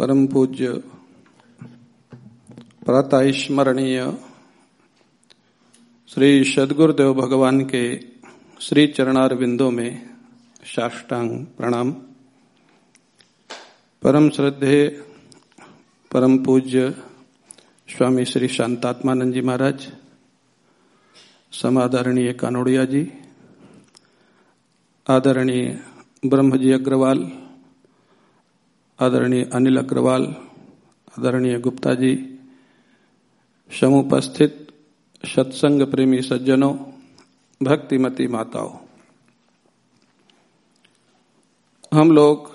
परम पूज्य प्रातः स्मरणीय श्री सदगुरुदेव भगवान के श्री चरणार बिंदों में साष्टांग प्रणाम। परम श्रद्धे, परम पूज्य स्वामी श्री शांतात्मानंद जी महाराज, समादरणीय कानोड़िया जी, आदरणीय ब्रह्मजी अग्रवाल आदरणीय अनिल अग्रवाल, आदरणीय गुप्ता जी समुपस्थित सत्संग प्रेमी सज्जनों, भक्तिमती माताओं। हम लोग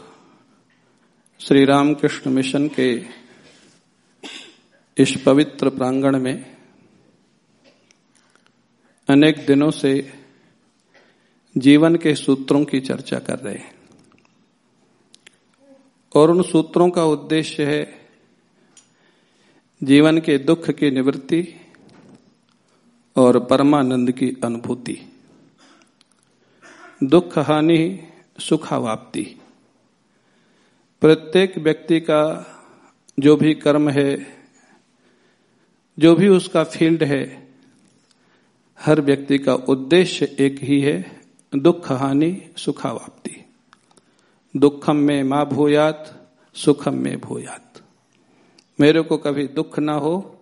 श्री रामकृष्ण मिशन के इस पवित्र प्रांगण में अनेक दिनों से जीवन के सूत्रों की चर्चा कर रहे हैं। और उन सूत्रों का उद्देश्य है जीवन के दुख की निवृत्ति और परमानंद की अनुभूति। दुख, हानि सुखावाप्ति प्रत्येक व्यक्ति का जो भी कर्म है, जो भी उसका फ़ील्ड है, हर व्यक्ति का उद्देश्य एक ही है, दुख, हानि सुखावाप्ति दुखम में माँ भूयात, सुखम में भूयात। मेरे को कभी दुख ना हो,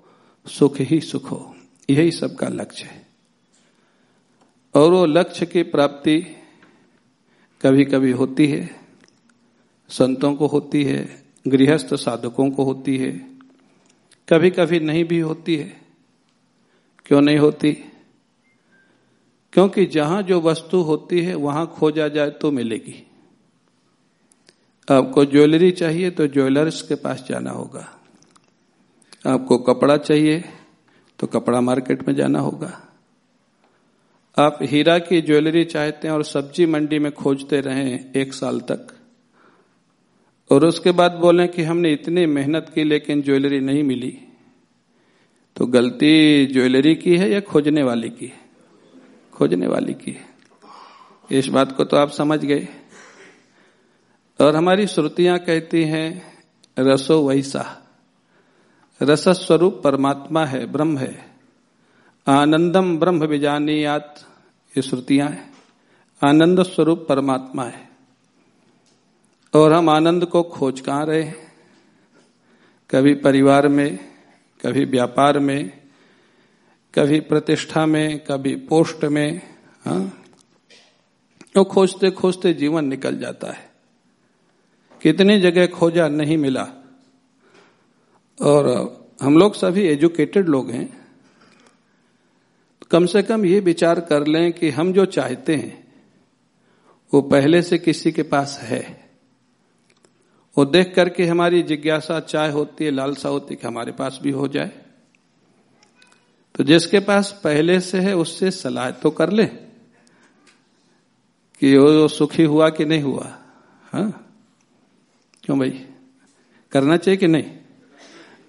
सुख ही सुख हो। यही सबका लक्ष्य है। और वो लक्ष्य की प्राप्ति कभी कभी होती है। संतों को होती है, गृहस्थ साधकों को होती है। कभी कभी नहीं भी होती है। क्यों नहीं होती? क्योंकि जहाँ जो वस्तु होती है, वहाँ खोजा जाए तो मिलेगी। आपको ज्वेलरी चाहिए तो ज्वेलर्स के पास जाना होगा। आपको कपड़ा चाहिए तो कपड़ा मार्केट में जाना होगा। आप हीरा की ज्वेलरी चाहते हैं और सब्ज़ी मंडी में खोजते रहें एक साल तक, और उसके बाद बोलें कि हमने इतनी मेहनत की लेकिन ज्वेलरी नहीं मिली तो गलती ज्वेलरी की है या खोजने वाली की? खोजने वाली की है। इस बात को तो आप समझ गए। और हमारी श्रुतियाँ कहती हैं, रसो वैसा। रस स्वरूप परमात्मा है, ब्रह्म है। आनंदम ब्रह्म विजानियात। ये श्रुतियाँ हैं। आनंद स्वरूप परमात्मा है। और हम आनंद को खोज कहाँ रहे हैं। कभी परिवार में, कभी व्यापार में, कभी प्रतिष्ठा में, कभी पोस्ट में हाँ तो खोजते खोजते जीवन निकल जाता है। कितनी जगह खोजा नहीं मिला। और हम लोग सभी एजुकेटेड लोग हैं। कम से कम ये विचार कर लें कि हम जो चाहते हैं, वो पहले से किसी के पास है। वो देख करके हमारी जिज्ञासा चाय होती है, लालसा होती है कि हमारे पास भी हो जाए। तो जिसके पास पहले से है, उससे सलाह तो कर ले कि वो सुखी हुआ कि नहीं हुआ हाँ? क्यों भाई? करना चाहिए कि नहीं?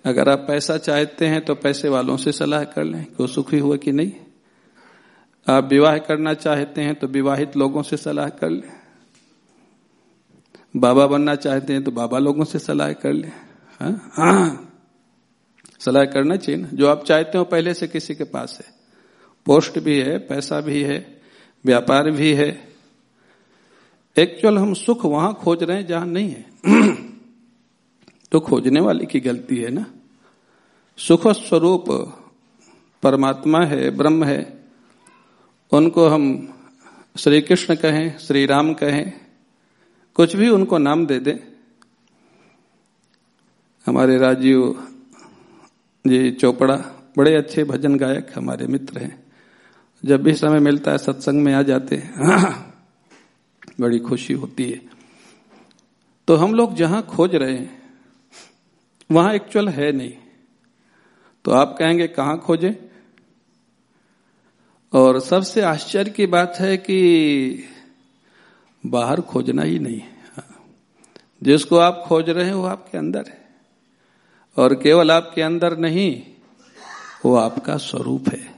अगर आप पैसा चाहते हैं तो पैसे वालों से सलाह कर लें कि वो सुखी हुआ कि नहीं? आप विवाह करना चाहते हैं तो विवाहित लोगों से सलाह कर लें। बाबा बनना चाहते हैं तो बाबा लोगों से सलाह कर लें। हाँ? हाँ। सलाह करना चाहिए ना। जो आप चाहते हो पहले से किसी के पास है। पोस्ट भी है, पैसा भी है, व्यापार भी है। एक्चुअल हम सुख वहाँ खोज रहे हैं जहाँ नहीं है। तो खोजने वाले की गलती है ना। सुख स्वरूप परमात्मा है, ब्रह्म है। उनको हम श्री कृष्ण कहें श्री राम कहें, कुछ भी उनको नाम दे दें। हमारे राजीव जी चोपड़ा बड़े अच्छे भजन गायक हमारे मित्र हैं। जब भी समय मिलता है, सत्संग में आ जाते हैं। बड़ी खुशी होती है। तो हम लोग जहाँ खोज रहे हैं, वहाँ एक्चुअल है नहीं। तो आप कहेंगे, कहाँ खोजे? और सबसे आश्चर्य की बात है कि बाहर खोजना ही नहीं है। जिसको आप खोज रहे हैं, वो आपके अंदर है। और केवल आपके अंदर नहीं, वो आपका स्वरूप है,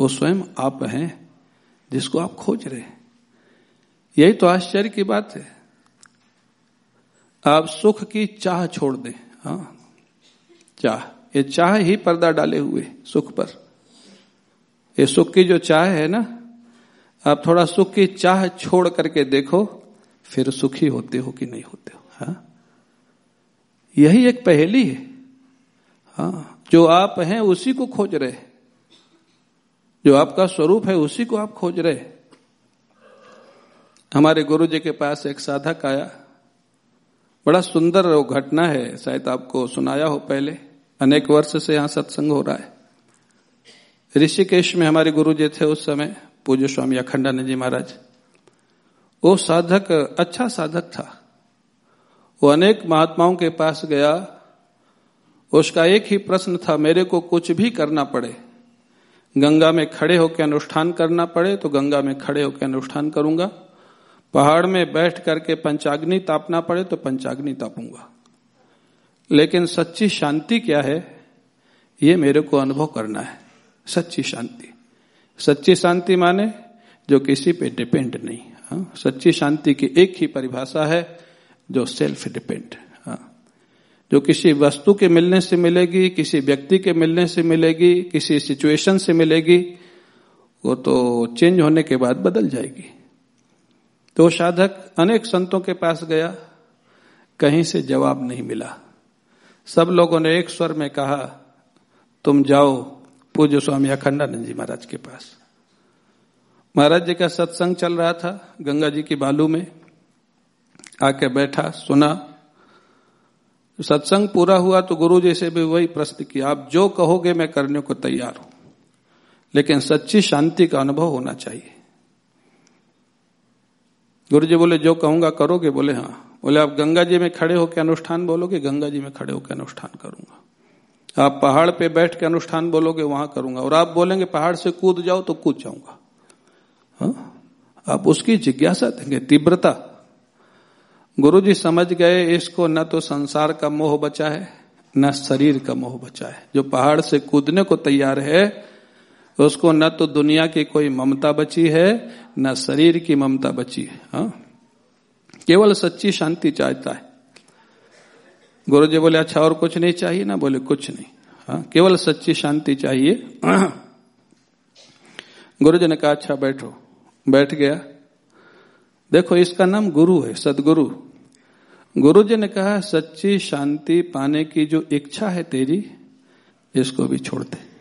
वो स्वयं आप हैं जिसको आप खोज रहे हैं। यही तो आश्चर्य की बात है। आप सुख की चाह छोड़ दें हाँ। चाह, ये चाह ही पर्दा डाले हुए, सुख पर। ये सुख की जो चाह है ना, आप थोड़ा सुख की चाह छोड़ करके देखो, फिर सुखी होते हो कि नहीं होते हो हाँ। यही एक पहेली है हाँ। जो आप हैं उसी को खोज रहे जो आपका स्वरूप है उसी को आप खोज रहे हमारे गुरु जी के पास एक साधक आया। बड़ा सुंदर वो घटना है, शायद आपको सुनाया हो पहले। अनेक वर्ष से यहाँ सत्संग हो रहा है। ऋषिकेश में हमारे गुरु जी थे उस समय, पूज्य स्वामी अखंडानंद जी महाराज। वो साधक अच्छा साधक था। वो अनेक महात्माओं के पास गया। उसका एक ही प्रश्न था, मेरे को कुछ भी करना पड़े। गंगा में खड़े होकर अनुष्ठान करना पड़े तो गंगा में खड़े होकर अनुष्ठान करूँगा। पहाड़ में बैठ करके पंचाग्नि तापना पड़े तो पंचाग्नि तापूँगा। लेकिन सच्ची शांति क्या है? ये मेरे को अनुभव करना है। सच्ची शांति। सच्ची शांति माने जो किसी पे डिपेंड नहीं। हाँ सच्ची शांति की एक ही परिभाषा है जो सेल्फ डिपेंड। हाँ जो किसी वस्तु के मिलने से मिलेगी, किसी व्यक्ति के मिलने से मिलेगी, किसी सिचुएशन से मिलेगी, वो तो चेंज होने के बाद बदल जाएगी। तो साधक अनेक संतों के पास गया, कहीं से जवाब नहीं मिला। सब लोगों ने एक स्वर में कहा, तुम जाओ, पूज्य स्वामी अखंडानंद जी महाराज के पास। महाराज जी का सत्संग चल रहा था, गंगा जी की बालू में। आके बैठा, सुना। सत्संग पूरा हुआ तो गुरु जी से भी वही प्रश्न किया, आप जो कहोगे मैं करने को तैयार हूँ। लेकिन सच्ची शांति का अनुभव होना चाहिए। गुरु जी बोले, जो कहूँगा करोगे? बोले हाँ. बोले, आप गंगा जी में खड़े होकर अनुष्ठान बोलोगे? गंगा जी में खड़े होकर अनुष्ठान करूँगा। आप पहाड़ पे बैठ के अनुष्ठान बोलोगे, वहाँ करूँगा। और आप बोलेंगे, पहाड़ से कूद जाओ तो कूद जाऊँगा। हाँ? आप उसकी जिज्ञासा देंगे, तीव्रता। गुरु जी समझ गए, इसको न तो संसार का मोह बचा है, न शरीर का मोह बचा है। जो पहाड़ से कूदने को तैयार है उसको न तो दुनिया की कोई ममता बची है, न शरीर की ममता बची है, हा? केवल सच्ची शांति चाहता है। गुरु जी बोले अच्छा और कुछ नहीं चाहिए? ना बोले, कुछ नहीं। हा? केवल सच्ची शांति चाहिए। गुरु जी ने कहा अच्छा बैठो। बैठ गया। देखो, इसका नाम गुरु है, सदगुरु। गुरु जी ने कहा, सच्ची शांति पाने की जो इच्छा है तेरी, इसको भी छोड़ दे।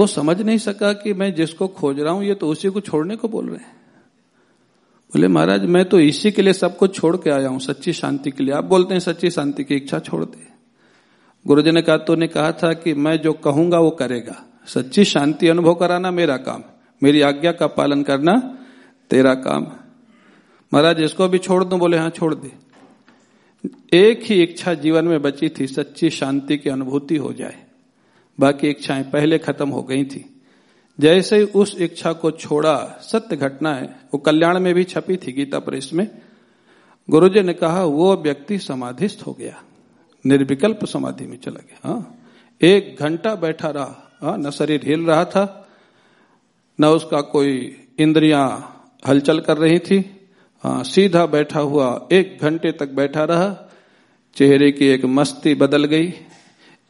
वो समझ नहीं सका कि मैं जिसको खोज रहा हूँ, ये तो उसी को छोड़ने को बोल रहे हैं। बोले, महाराज, मैं तो इसी के लिए सब कुछ छोड़ के आया हूँ, सच्ची शांति के लिए। आप बोलते हैं सच्ची शांति की इच्छा छोड़ दे। गुरु जी ने कहा तो ने कहा था कि मैं जो कहूँगा वो करेगा। सच्ची शांति अनुभव कराना मेरा काम। मेरी आज्ञा का पालन करना तेरा काम। महाराज, इसको भी छोड़ दो? बोले हाँ छोड़ दे। एक ही इच्छा जीवन में बची थी, सच्ची शांति की अनुभूति हो जाए। बाकी इच्छाएँ पहले खत्म हो गई थी। जैसे ही उस इच्छा को छोड़ा, सत्य घटना है, वो कल्याण में भी छपी थी गीता प्रेस में। गुरुजी ने कहा, वो व्यक्ति समाधिस्थ हो गया। निर्विकल्प समाधि में चला गया। हाँ एक घंटा बैठा रहा। हाँ न शरीर हिल रहा था, न उसका कोई इंद्रियाँ हलचल कर रही थी। हाँ सीधा बैठा हुआ एक घंटे तक बैठा रहा। चेहरे की एक मस्ती बदल गई।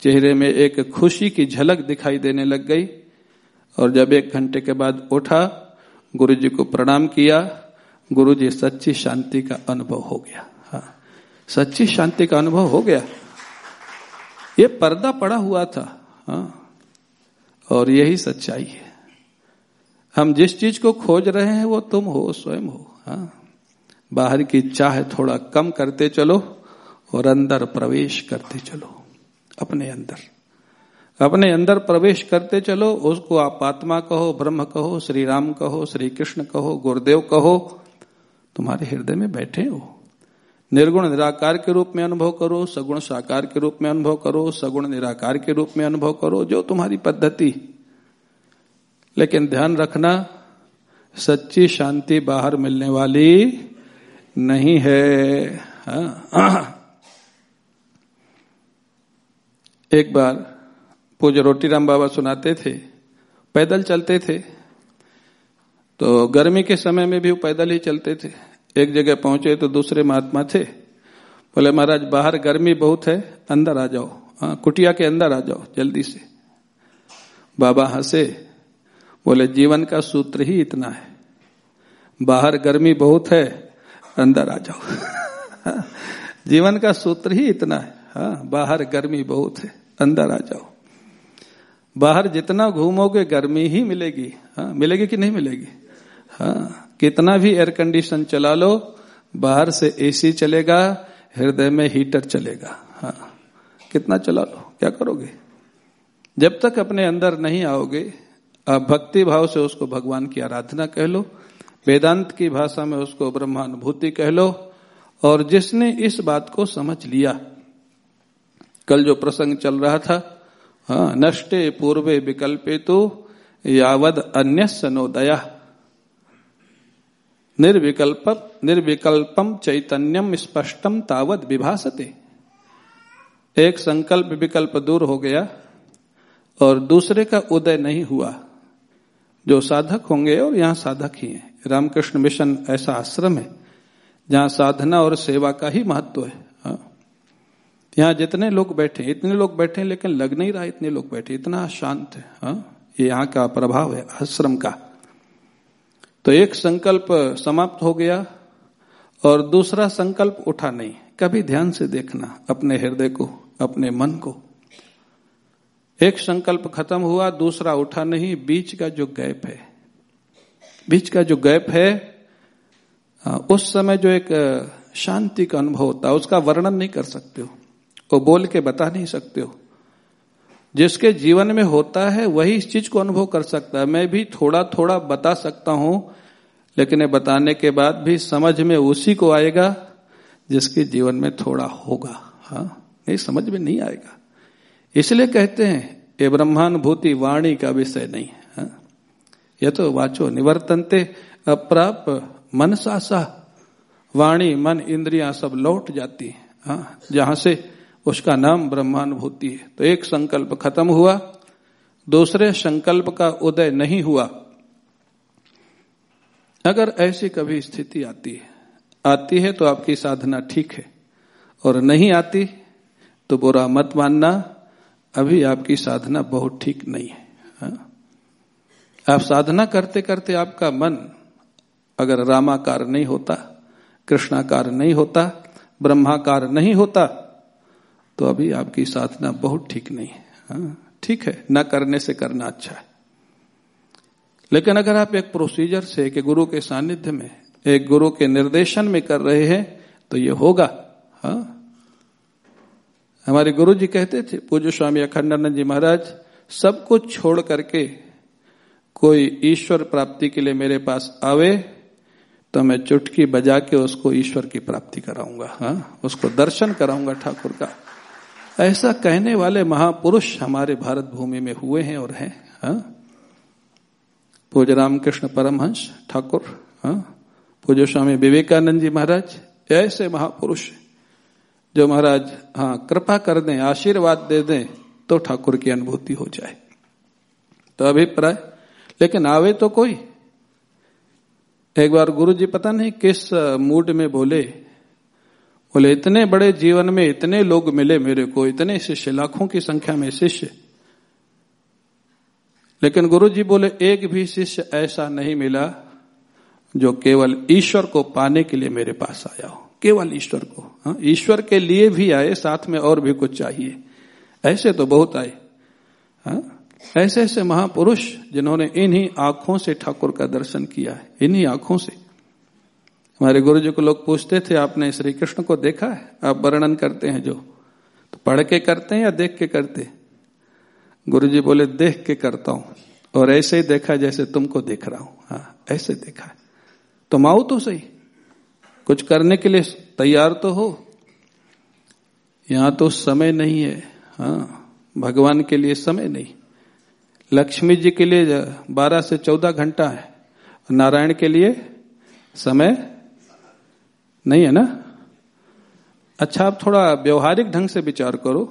चेहरे में एक खुशी की झलक दिखाई देने लग गई और जब एक घंटे के बाद उठा गुरु जी को प्रणाम किया गुरु जी सच्ची शांति का अनुभव हो गया। हाँ सच्ची शांति का अनुभव हो गया। ये पर्दा पड़ा हुआ था हाँ और यही सच्चाई है। हम जिस चीज़ को खोज रहे हैं, वो तुम हो, स्वयं हो हाँ। बाहर की चाह थोड़ा कम करते चलो और अंदर प्रवेश करते चलो। अपने अंदर। अपने अंदर प्रवेश करते चलो, उसको आप आत्मा कहो, ब्रह्म कहो श्री राम कहो श्री कृष्ण कहो, गुरुदेव कहो, तुम्हारे हृदय में बैठे हो। निर्गुण निराकार के रूप में अनुभव करो, सगुण साकार के रूप में अनुभव करो, सगुण निराकार के रूप में अनुभव करो, जो तुम्हारी पद्धति। लेकिन ध्यान रखना, सच्ची शांति बाहर मिलने वाली नहीं है। हाँ। एक बार पूज्य रोटीराम बाबा सुनाते थे, पैदल चलते थे। तो गर्मी के समय में भी वो पैदल ही चलते थे। एक जगह पहुँचे तो दूसरे महात्मा थे। बोले, महाराज, बाहर गर्मी बहुत है, अंदर आ जाओ। हाँ कुटिया के अंदर आ जाओ, जल्दी से। बाबा हंसे। बोले, जीवन का सूत्र ही इतना है। बाहर गर्मी बहुत है, अंदर आ जाओ। जीवन का सूत्र ही इतना है। हाँ बाहर गर्मी बहुत है, अंदर आ जाओ। बाहर जितना घूमोगे, गर्मी ही मिलेगी। हाँ मिलेगी कि नहीं मिलेगी? हाँ कितना भी एयर कंडीशन चला लो, बाहर से एसी चलेगा, हृदय में हीटर चलेगा। हाँ कितना चला लो, क्या करोगे? जब तक अपने अंदर नहीं आओगे, आप भक्ति भाव से उसको भगवान की आराधना कह लो, वेदांत की भाषा में उसको ब्रह्मानुभूति कह लो, और जिसने इस बात को समझ लिया कल जो प्रसंग चल रहा था हाँ नष्टे पूर्वे विकल्पे तो यावद अन्य सनोदया। निर्विकल्प निर्विकल्पम चैतन्यम स्पष्टम तावत विभासते। एक संकल्प विकल्प दूर हो गया और दूसरे का उदय नहीं हुआ। जो साधक होंगे और यहाँ साधक ही हैं। रामकृष्ण मिशन ऐसा आश्रम है, जहाँ साधना और सेवा का ही महत्व है हाँ। यहाँ जितने लोग बैठे, इतने लोग बैठे, लेकिन लग नहीं रहा इतने लोग बैठे। इतना शांत है हाँ। ये यहाँ का प्रभाव है, आश्रम का। तो एक संकल्प समाप्त हो गया, और दूसरा संकल्प उठा नहीं। कभी ध्यान से देखना, अपने हृदय को, अपने मन को। एक संकल्प खत्म हुआ, दूसरा उठा नहीं। बीच का जो गैप है, बीच का जो गैप है उस समय जो एक, शांति का अनुभव होता है, उसका वर्णन नहीं कर सकते हो। वो बोल के बता नहीं सकते हो जिसके जीवन में होता है, वही इस चीज़ को अनुभव कर सकता है मैं भी थोड़ा थोड़ा बता सकता हूँ, लेकिन बताने के बाद भी समझ में उसी को आएगा, जिसके जीवन में थोड़ा होगा हाँ नहीं, समझ में नहीं आएगा इसलिए कहते हैं, ये ब्रह्मानुभूति वाणी का विषय नहीं है हाँ? यह तो वाचो, निवर्तनते अप्राप मन सा वाणी, मन, इंद्रियाँ सब लौट जाती है हाँ? जहाँ से उसका नाम ब्रह्मानुभूति है। तो एक संकल्प खत्म हुआ, दूसरे संकल्प का उदय नहीं हुआ। अगर ऐसी कभी स्थिति आती है आती है तो आपकी साधना ठीक है, और नहीं आती तो बुरा मत मानना, अभी आपकी साधना बहुत ठीक नहीं है। हा? आप साधना करते करते आपका मन अगर रामाकार नहीं होता, कृष्णाकार नहीं होता, ब्रह्माकार नहीं होता तो अभी आपकी साधना बहुत ठीक नहीं है। हाँ, ठीक है न करने से करना अच्छा है। लेकिन अगर आप एक प्रोसीजर से कि गुरु के सानिध्य में एक गुरु के निर्देशन में कर रहे हैं तो ये होगा। हा? हमारे गुरु जी कहते थे पूज्य स्वामी अखंडानंद जी महाराज सब कुछ छोड़ करके कोई ईश्वर प्राप्ति के लिए मेरे पास आवे तो मैं चुटकी बजा के उसको ईश्वर की प्राप्ति कराऊँगा। हाँ उसको दर्शन कराऊँगा ठाकुर का। ऐसा कहने वाले महापुरुष हमारे भारत भूमि में हुए हैं और हैं हाँ? पूज्य रामकृष्ण परमहंस ठाकुर हाँ? पूज्य स्वामी विवेकानंद जी महाराज, ऐसे महापुरुष जो महाराज हाँ कृपा कर दें, आशीर्वाद दे दें तो ठाकुर की अनुभूति हो जाए। तो अभिप्राय, लेकिन आवे तो कोई। एक बार गुरु जी पता नहीं किस मूड में बोले बोले, इतने बड़े जीवन में इतने लोग मिले मेरे को, इतने शिष्य, लाखों की संख्या में शिष्य। लेकिन गुरु जी बोले, एक भी शिष्य ऐसा नहीं मिला जो केवल ईश्वर को पाने के लिए मेरे पास आया हो। केवल ईश्वर को। हाँ ईश्वर के लिए भी आए, साथ में और भी कुछ चाहिए। ऐसे तो बहुत आए। हाँ ऐसे ऐसे महापुरुष जिन्होंने इन्हीं आँखों से ठाकुर का दर्शन किया है, इन्हीं आँखों से। हमारे गुरु जी को लोग पूछते थे, आपने श्री कृष्ण को देखा है? आप वर्णन करते हैं जो। तो पढ़ के करते हैं या देख के करते गुरु जी बोले, देख के करता हूँ। और ऐसे ही देखा जैसे तुमको देख रहा हूँ। हाँ ऐसे देखा है। तो माओ तो सही। कुछ करने के लिए तैयार तो हो। यहाँ तो समय नहीं है। हाँ भगवान के लिए समय नहीं। लक्ष्मी जी के लिए बारह से चौदह घंटा है। नारायण के लिए समय नहीं है ना? अच्छा आप थोड़ा व्यवहारिक ढंग से विचार करो।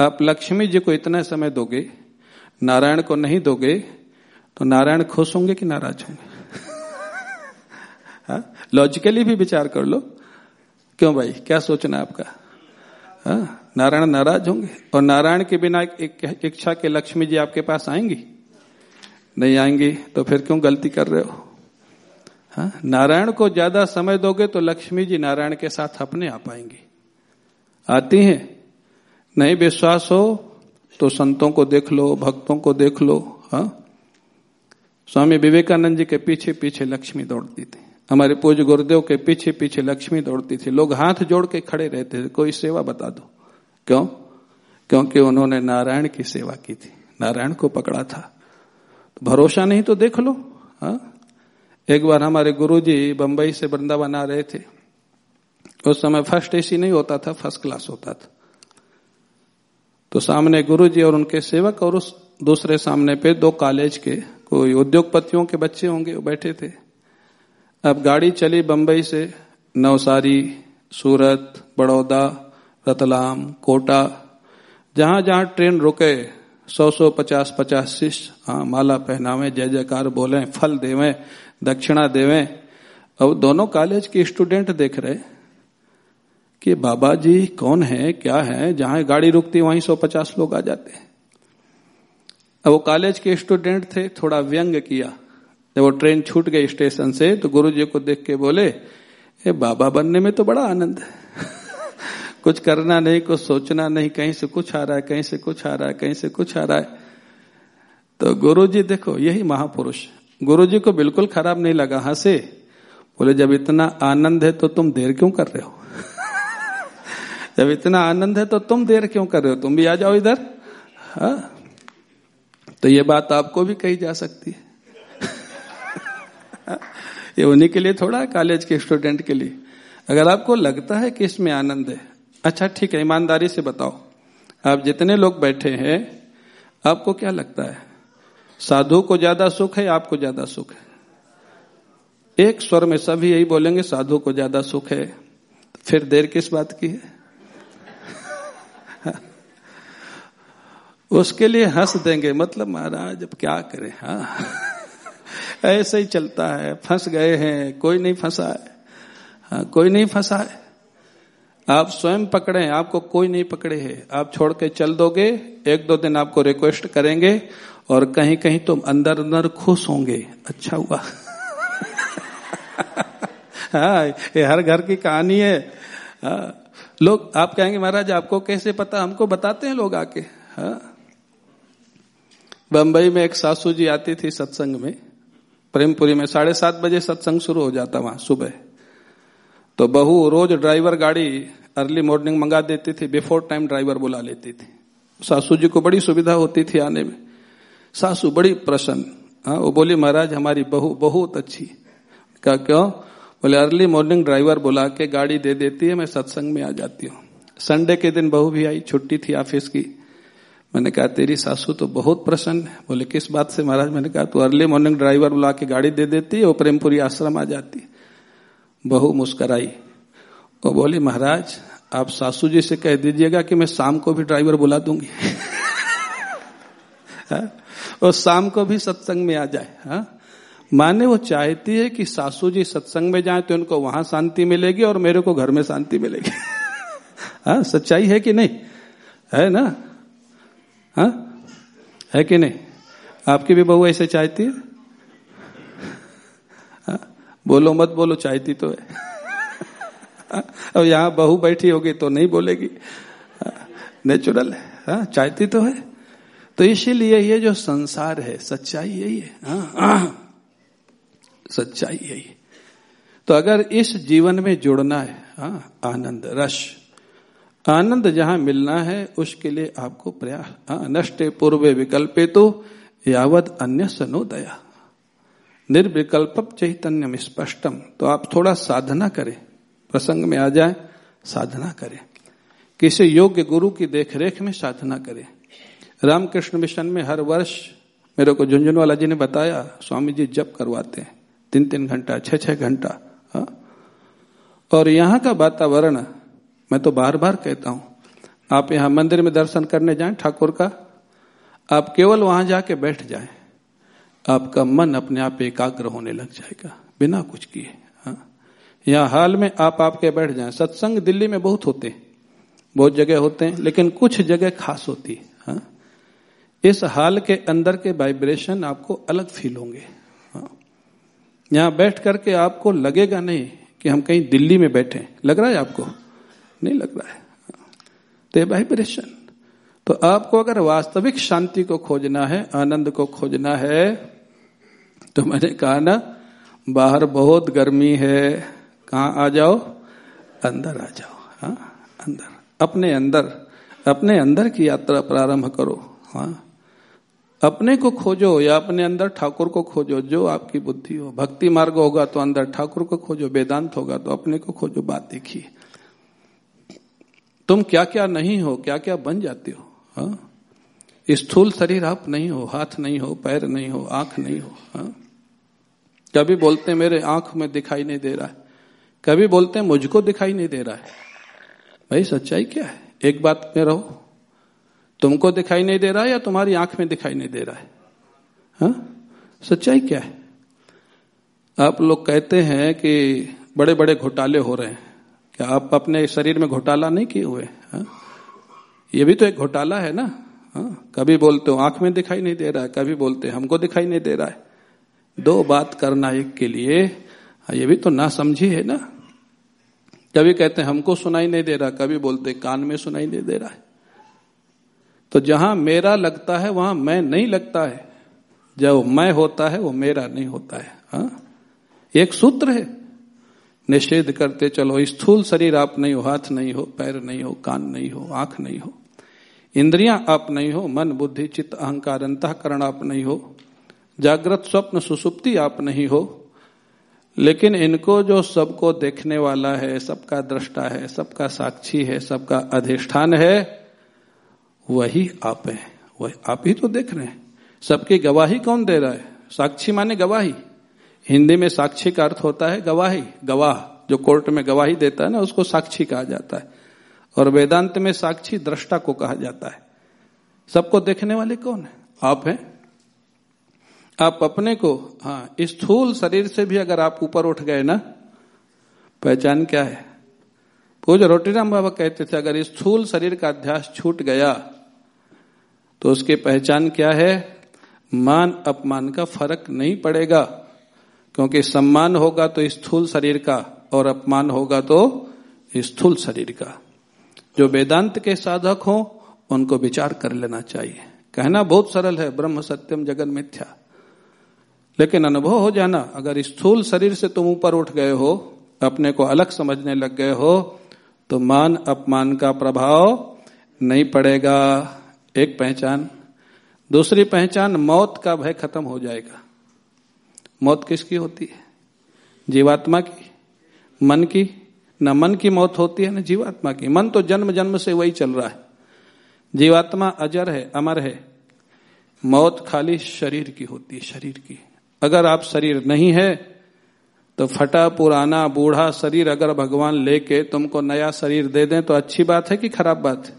आप लक्ष्मी जी को इतना समय दोगे, नारायण को नहीं दोगे तो नारायण खुश होंगे कि नाराज़ होंगे? हाँ? लॉजिकली भी विचार कर लो। क्यों भाई? क्या सोचना है आपका? हाँ? नारायण नाराज़ होंगे। और नारायण के बिना इच्छा के लक्ष्मी जी आपके पास आएँगी? नहीं आएँगी तो फिर क्यों गलती कर रहे हो? हाँ? नारायण को ज़्यादा समय दोगे तो लक्ष्मी जी नारायण के साथ अपने आ पाएँगी आती हैं। नहीं विश्वास हो तो संतों को देख लो, भक्तों को देख लो हाँ? स्वामी विवेकानंद जी के पीछे पीछे लक्ष्मी दौड़ती थी। हमारे पूज गुरुदेव के पीछे पीछे लक्ष्मी दौड़ती थी। लोग हाथ जोड़ के खड़े रहते थे, कोई सेवा बता दो। क्यों? क्योंकि उन्होंने नारायण की सेवा की थी। नारायण को पकड़ा था। भरोसा नहीं तो देख लो, हा? एक बार हमारे गुरुजी बंबई से वृंदावन आ रहे थे। उस समय फ़र्स्ट एसी नहीं होता था फ़र्स्ट क्लास होता था। तो सामने गुरुजी और उनके सेवक और उस दूसरे सामने पे दो कॉलेज के कोई उद्योगपतियों के बच्चे होंगे, वो बैठे थे। अब गाड़ी चली बंबई से, नवसारी, सूरत, बड़ौदा, रतलाम, कोटा जहाँ जहाँ ट्रेन रुके सौ सौ पचास पचास शिष्य हाँ माला पहनावे, जय जयकार बोले, फल देवे, दक्षिणा देवे। अब दोनों कॉलेज के स्टूडेंट देख रहे कि बाबा जी कौन है, क्या है, जहाँ गाड़ी रुकती वहीं सौ पचास लोग आ जाते अब वो कॉलेज के स्टूडेंट थे, थोड़ा व्यंग किया। जब वो ट्रेन छूट गई स्टेशन से तो गुरु जी को देख के बोले, ए, बाबा बनने में तो बड़ा आनंद है। कुछ करना नहीं, कुछ सोचना नहीं, कहीं से कुछ आ रहा है, कहीं से कुछ आ रहा है, कहीं से कुछ आ रहा है। तो गुरु जी देखो, यही महापुरुष। गुरु जी को बिल्कुल खराब नहीं लगा, हंसे। बोले, जब इतना आनंद है तो तुम देर क्यों कर रहे हो? जब इतना आनंद है तो तुम देर क्यों कर रहे हो? तुम भी आ जाओ इधर। हा? तो ये बात आपको भी कही जा सकती है। ये उन्हीं के लिए थोड़ा है, कॉलेज के स्टूडेंट के लिए। अगर आपको लगता है कि इसमें आनंद है अच्छा ठीक है ईमानदारी से बताओ। आप जितने लोग बैठे हैं आपको क्या लगता है? साधु को ज़्यादा सुख है आपको ज़्यादा सुख है? एक स्वर में सभी यही बोलेंगे साधु को ज़्यादा सुख है। फिर देर किस बात की है? उसके लिए हंस देंगे मतलब महाराज अब क्या करें हाँ? ऐसे ही चलता है फंस गए हैं कोई नहीं फंसा है। हाँ, कोई नहीं फंसा है। आप स्वयं पकड़े आपको कोई नहीं पकड़े है। आप छोड़ के चल दोगे एक दो दिन आपको रिक्वेस्ट करेंगे और कहीं कहीं तुम अंदर अंदर खुश होंगे। अच्छा हुआ। हाँ ये हर घर की कहानी है। हाँ, लोग आप कहेंगे महाराज आपको कैसे पता? हमको बताते हैं लोग आके। हाँ। बंबई में एक सासू जी आती थी सत्संग में। प्रेमपुरी में साढ़े सात बजे सत्संग शुरू हो जाता वहाँ सुबह। तो बहू रोज ड्राइवर गाड़ी अर्ली मॉर्निंग मंगा देती थी बिफोर टाइम ड्राइवर बुला लेती थी। सासू जी को बड़ी सुविधा होती थी आने में। सासू बड़ी प्रसन्न। हाँ वो बोली, महाराज, हमारी बहू बहुत अच्छी कहा क्यों बोले अर्ली मॉर्निंग ड्राइवर बुला के गाड़ी दे देती है, मैं सत्संग में आ जाती हूँ। संडे के दिन बहू भी आई, छुट्टी थी ऑफ़िस की। मैंने कहा, तेरी सासू तो बहुत प्रसन्न है। बोले, किस बात से, महाराज? मैंने कहा, तू अर्ली मॉर्निंग ड्राइवर बुला के गाड़ी दे देती है, वो प्रेमपुरी आश्रम आ जाती बहु मुस्कराई वो बोली, महाराज, आप सासू जी से कह दीजिएगा कि मैं शाम को भी ड्राइवर बुला दूँगी हाँ? और शाम को भी सत्संग में आ जाए, हा? माने वो चाहती है कि सासू जी सत्संग में जाए तो उनको वहाँ शांति मिलेगी और मेरे को घर में शांति मिलेगी हाँ सच्चाई है कि नहीं है ना हा? है कि नहीं आपकी भी बहू ऐसे चाहती है हा? बोलो मत बोलो चाहती तो है अब यहाँ बहू बैठी होगी तो नहीं बोलेगी नेचुरल है हा? चाहती तो है तो इसीलिए ये जो संसार है सच्चाई यही है हा? सच्चाई यही तो अगर इस जीवन में जुड़ना है हा? आनंद रश आनंद जहाँ मिलना है उसके लिए आपको प्रयास हाँ, नष्टे पूर्वे विकल्पे तो यावत अन्य सनोदया निर्विकल्प चैतन्यम स्पष्टम तो आप थोड़ा साधना करें। प्रसंग में आ जाए, साधना करें। किसी योग्य गुरु की देखरेख में साधना करें। रामकृष्ण मिशन में हर वर्ष, मेरे को झुंझुनवाला जी ने बताया, स्वामी जी जप करवाते हैं। तीन तीन घंटा छह छह घंटा हाँ। और यहाँ का वातावरण, मैं तो बार बार कहता हूँ, आप यहाँ मंदिर में दर्शन करने जाएँ ठाकुर का, आप केवल वहाँ जाके बैठ जाएँ। आपका मन अपने आप एकाग्र होने लग जाएगा, बिना कुछ किए हाँ। यहाँ हाल में आप आपके बैठ जाएँ। सत्संग दिल्ली में बहुत होते हैं, बहुत जगह होते हैं, लेकिन कुछ जगह खास होती है हाँ? इस हाल के अंदर के वाइब्रेशन आपको अलग फील होंगे हाँ? यहाँ बैठ करके आपको लगेगा नहीं कि हम कहीं दिल्ली में बैठे लग रहा है आपको? नहीं लग रहा है तो वाइब्रेशन। तो आपको अगर वास्तविक शांति को खोजना है, आनंद को खोजना है तो मैंने कहा, ना, बाहर बहुत गर्मी है, कहा आ जाओ? अंदर आ जाओ हाँ अंदर, अपने अंदर अपने अंदर की यात्रा प्रारंभ करो हाँ अपने को खोजो या अपने अंदर ठाकुर को खोजो, जो आपकी बुद्धि हो, भक्ति मार्ग होगा तो अंदर ठाकुर को खोजो, वेदांत होगा तो अपने को खोजो, बात देखिए तुम क्या क्या नहीं हो क्या क्या बन जाते हो हाँ स्थूल शरीर आप नहीं हो, हाथ नहीं हो, पैर नहीं हो, आँख नहीं हो हाँ कभी बोलते मेरे आँख में दिखाई नहीं दे रहा है। कभी बोलते मुझको दिखाई नहीं दे रहा है। भाई, सच्चाई क्या है? एक बात में रहो। तुमको दिखाई नहीं दे रहा है या तुम्हारी आँख में दिखाई नहीं दे रहा है? हा? सच्चाई क्या है? आप लोग कहते हैं कि बड़े बड़े घोटाले हो रहे हैं। क्या आप अपने शरीर में घोटाला नहीं किए हुए? हा? ये भी तो एक घोटाला है ना? हा? कभी बोलते हो, आँख में दिखाई नहीं दे रहा है। कभी बोलते हमको दिखाई नहीं दे रहा है। दो बात करना एक के लिए। ये भी तो ना समझी है ना? कभी कहते हैं, हमको सुनाई नहीं दे रहा, कभी बोलते कान में सुनाई नहीं दे रहा है। तो जहाँ मेरा लगता है, वहाँ मैं नहीं लगता है। जब मैं होता है, वो मेरा नहीं होता है। हा? एक सूत्र है। निषेध करते चलो, स्थूल शरीर आप नहीं हो, हाथ नहीं हो, पैर नहीं हो, कान नहीं हो, आँख नहीं हो। इंद्रियाँ आप नहीं हो, मन, बुद्धि, चित्त, अहंकार, अंतकरण आप नहीं हो। जागृत स्वप्न सुसुप्ति आप नहीं हो। लेकिन इनको जो सबको देखने वाला है, सबका दृष्टा है, सबका साक्षी है, सबका अधिष्ठान है, वही आप है। वही आप ही तो देख रहे हैं। सबकी गवाही कौन दे रहा है? साक्षी माने गवाही। हिंदी में साक्षी का अर्थ होता है गवाही, गवाह। जो कोर्ट में गवाही देता है ना, उसको साक्षी कहा जाता है। और वेदांत में साक्षी दृष्टा को कहा जाता है। सबको देखने वाले कौन है? आप हैं? आप अपने को हाँ स्थूल शरीर से भी अगर आप ऊपर उठ गए ना, पहचान क्या है? पूज रोटीराम बाबा कहते थे, अगर स्थूल शरीर का अध्यास छूट गया तो उसकी पहचान क्या है? मान अपमान का फ़र्क नहीं पड़ेगा, क्योंकि सम्मान होगा तो स्थूल शरीर का, और अपमान होगा तो स्थूल शरीर का। जो वेदांत के साधक हो, उनको विचार कर लेना चाहिए। कहना बहुत सरल है, ब्रह्म सत्यम जगन मिथ्या। लेकिन अनुभव हो जाना, अगर स्थूल शरीर से तुम ऊपर उठ गए हो, अपने को अलग समझने लग गए हो तो मान अपमान का प्रभाव नहीं पड़ेगा। एक पहचान। दूसरी पहचान, मौत का भय खत्म हो जाएगा। मौत किसकी होती है? जीवात्मा की। मन की। न मन की मौत होती है, न जीवात्मा की। मन तो जन्म जन्म से वही चल रहा है। जीवात्मा अजर है, अमर है। मौत खाली शरीर की होती है, शरीर की। अगर आप शरीर नहीं है तो फटा पुराना बूढ़ा शरीर अगर भगवान लेके तुमको नया शरीर दे दें तो अच्छी बात है कि खराब बात है?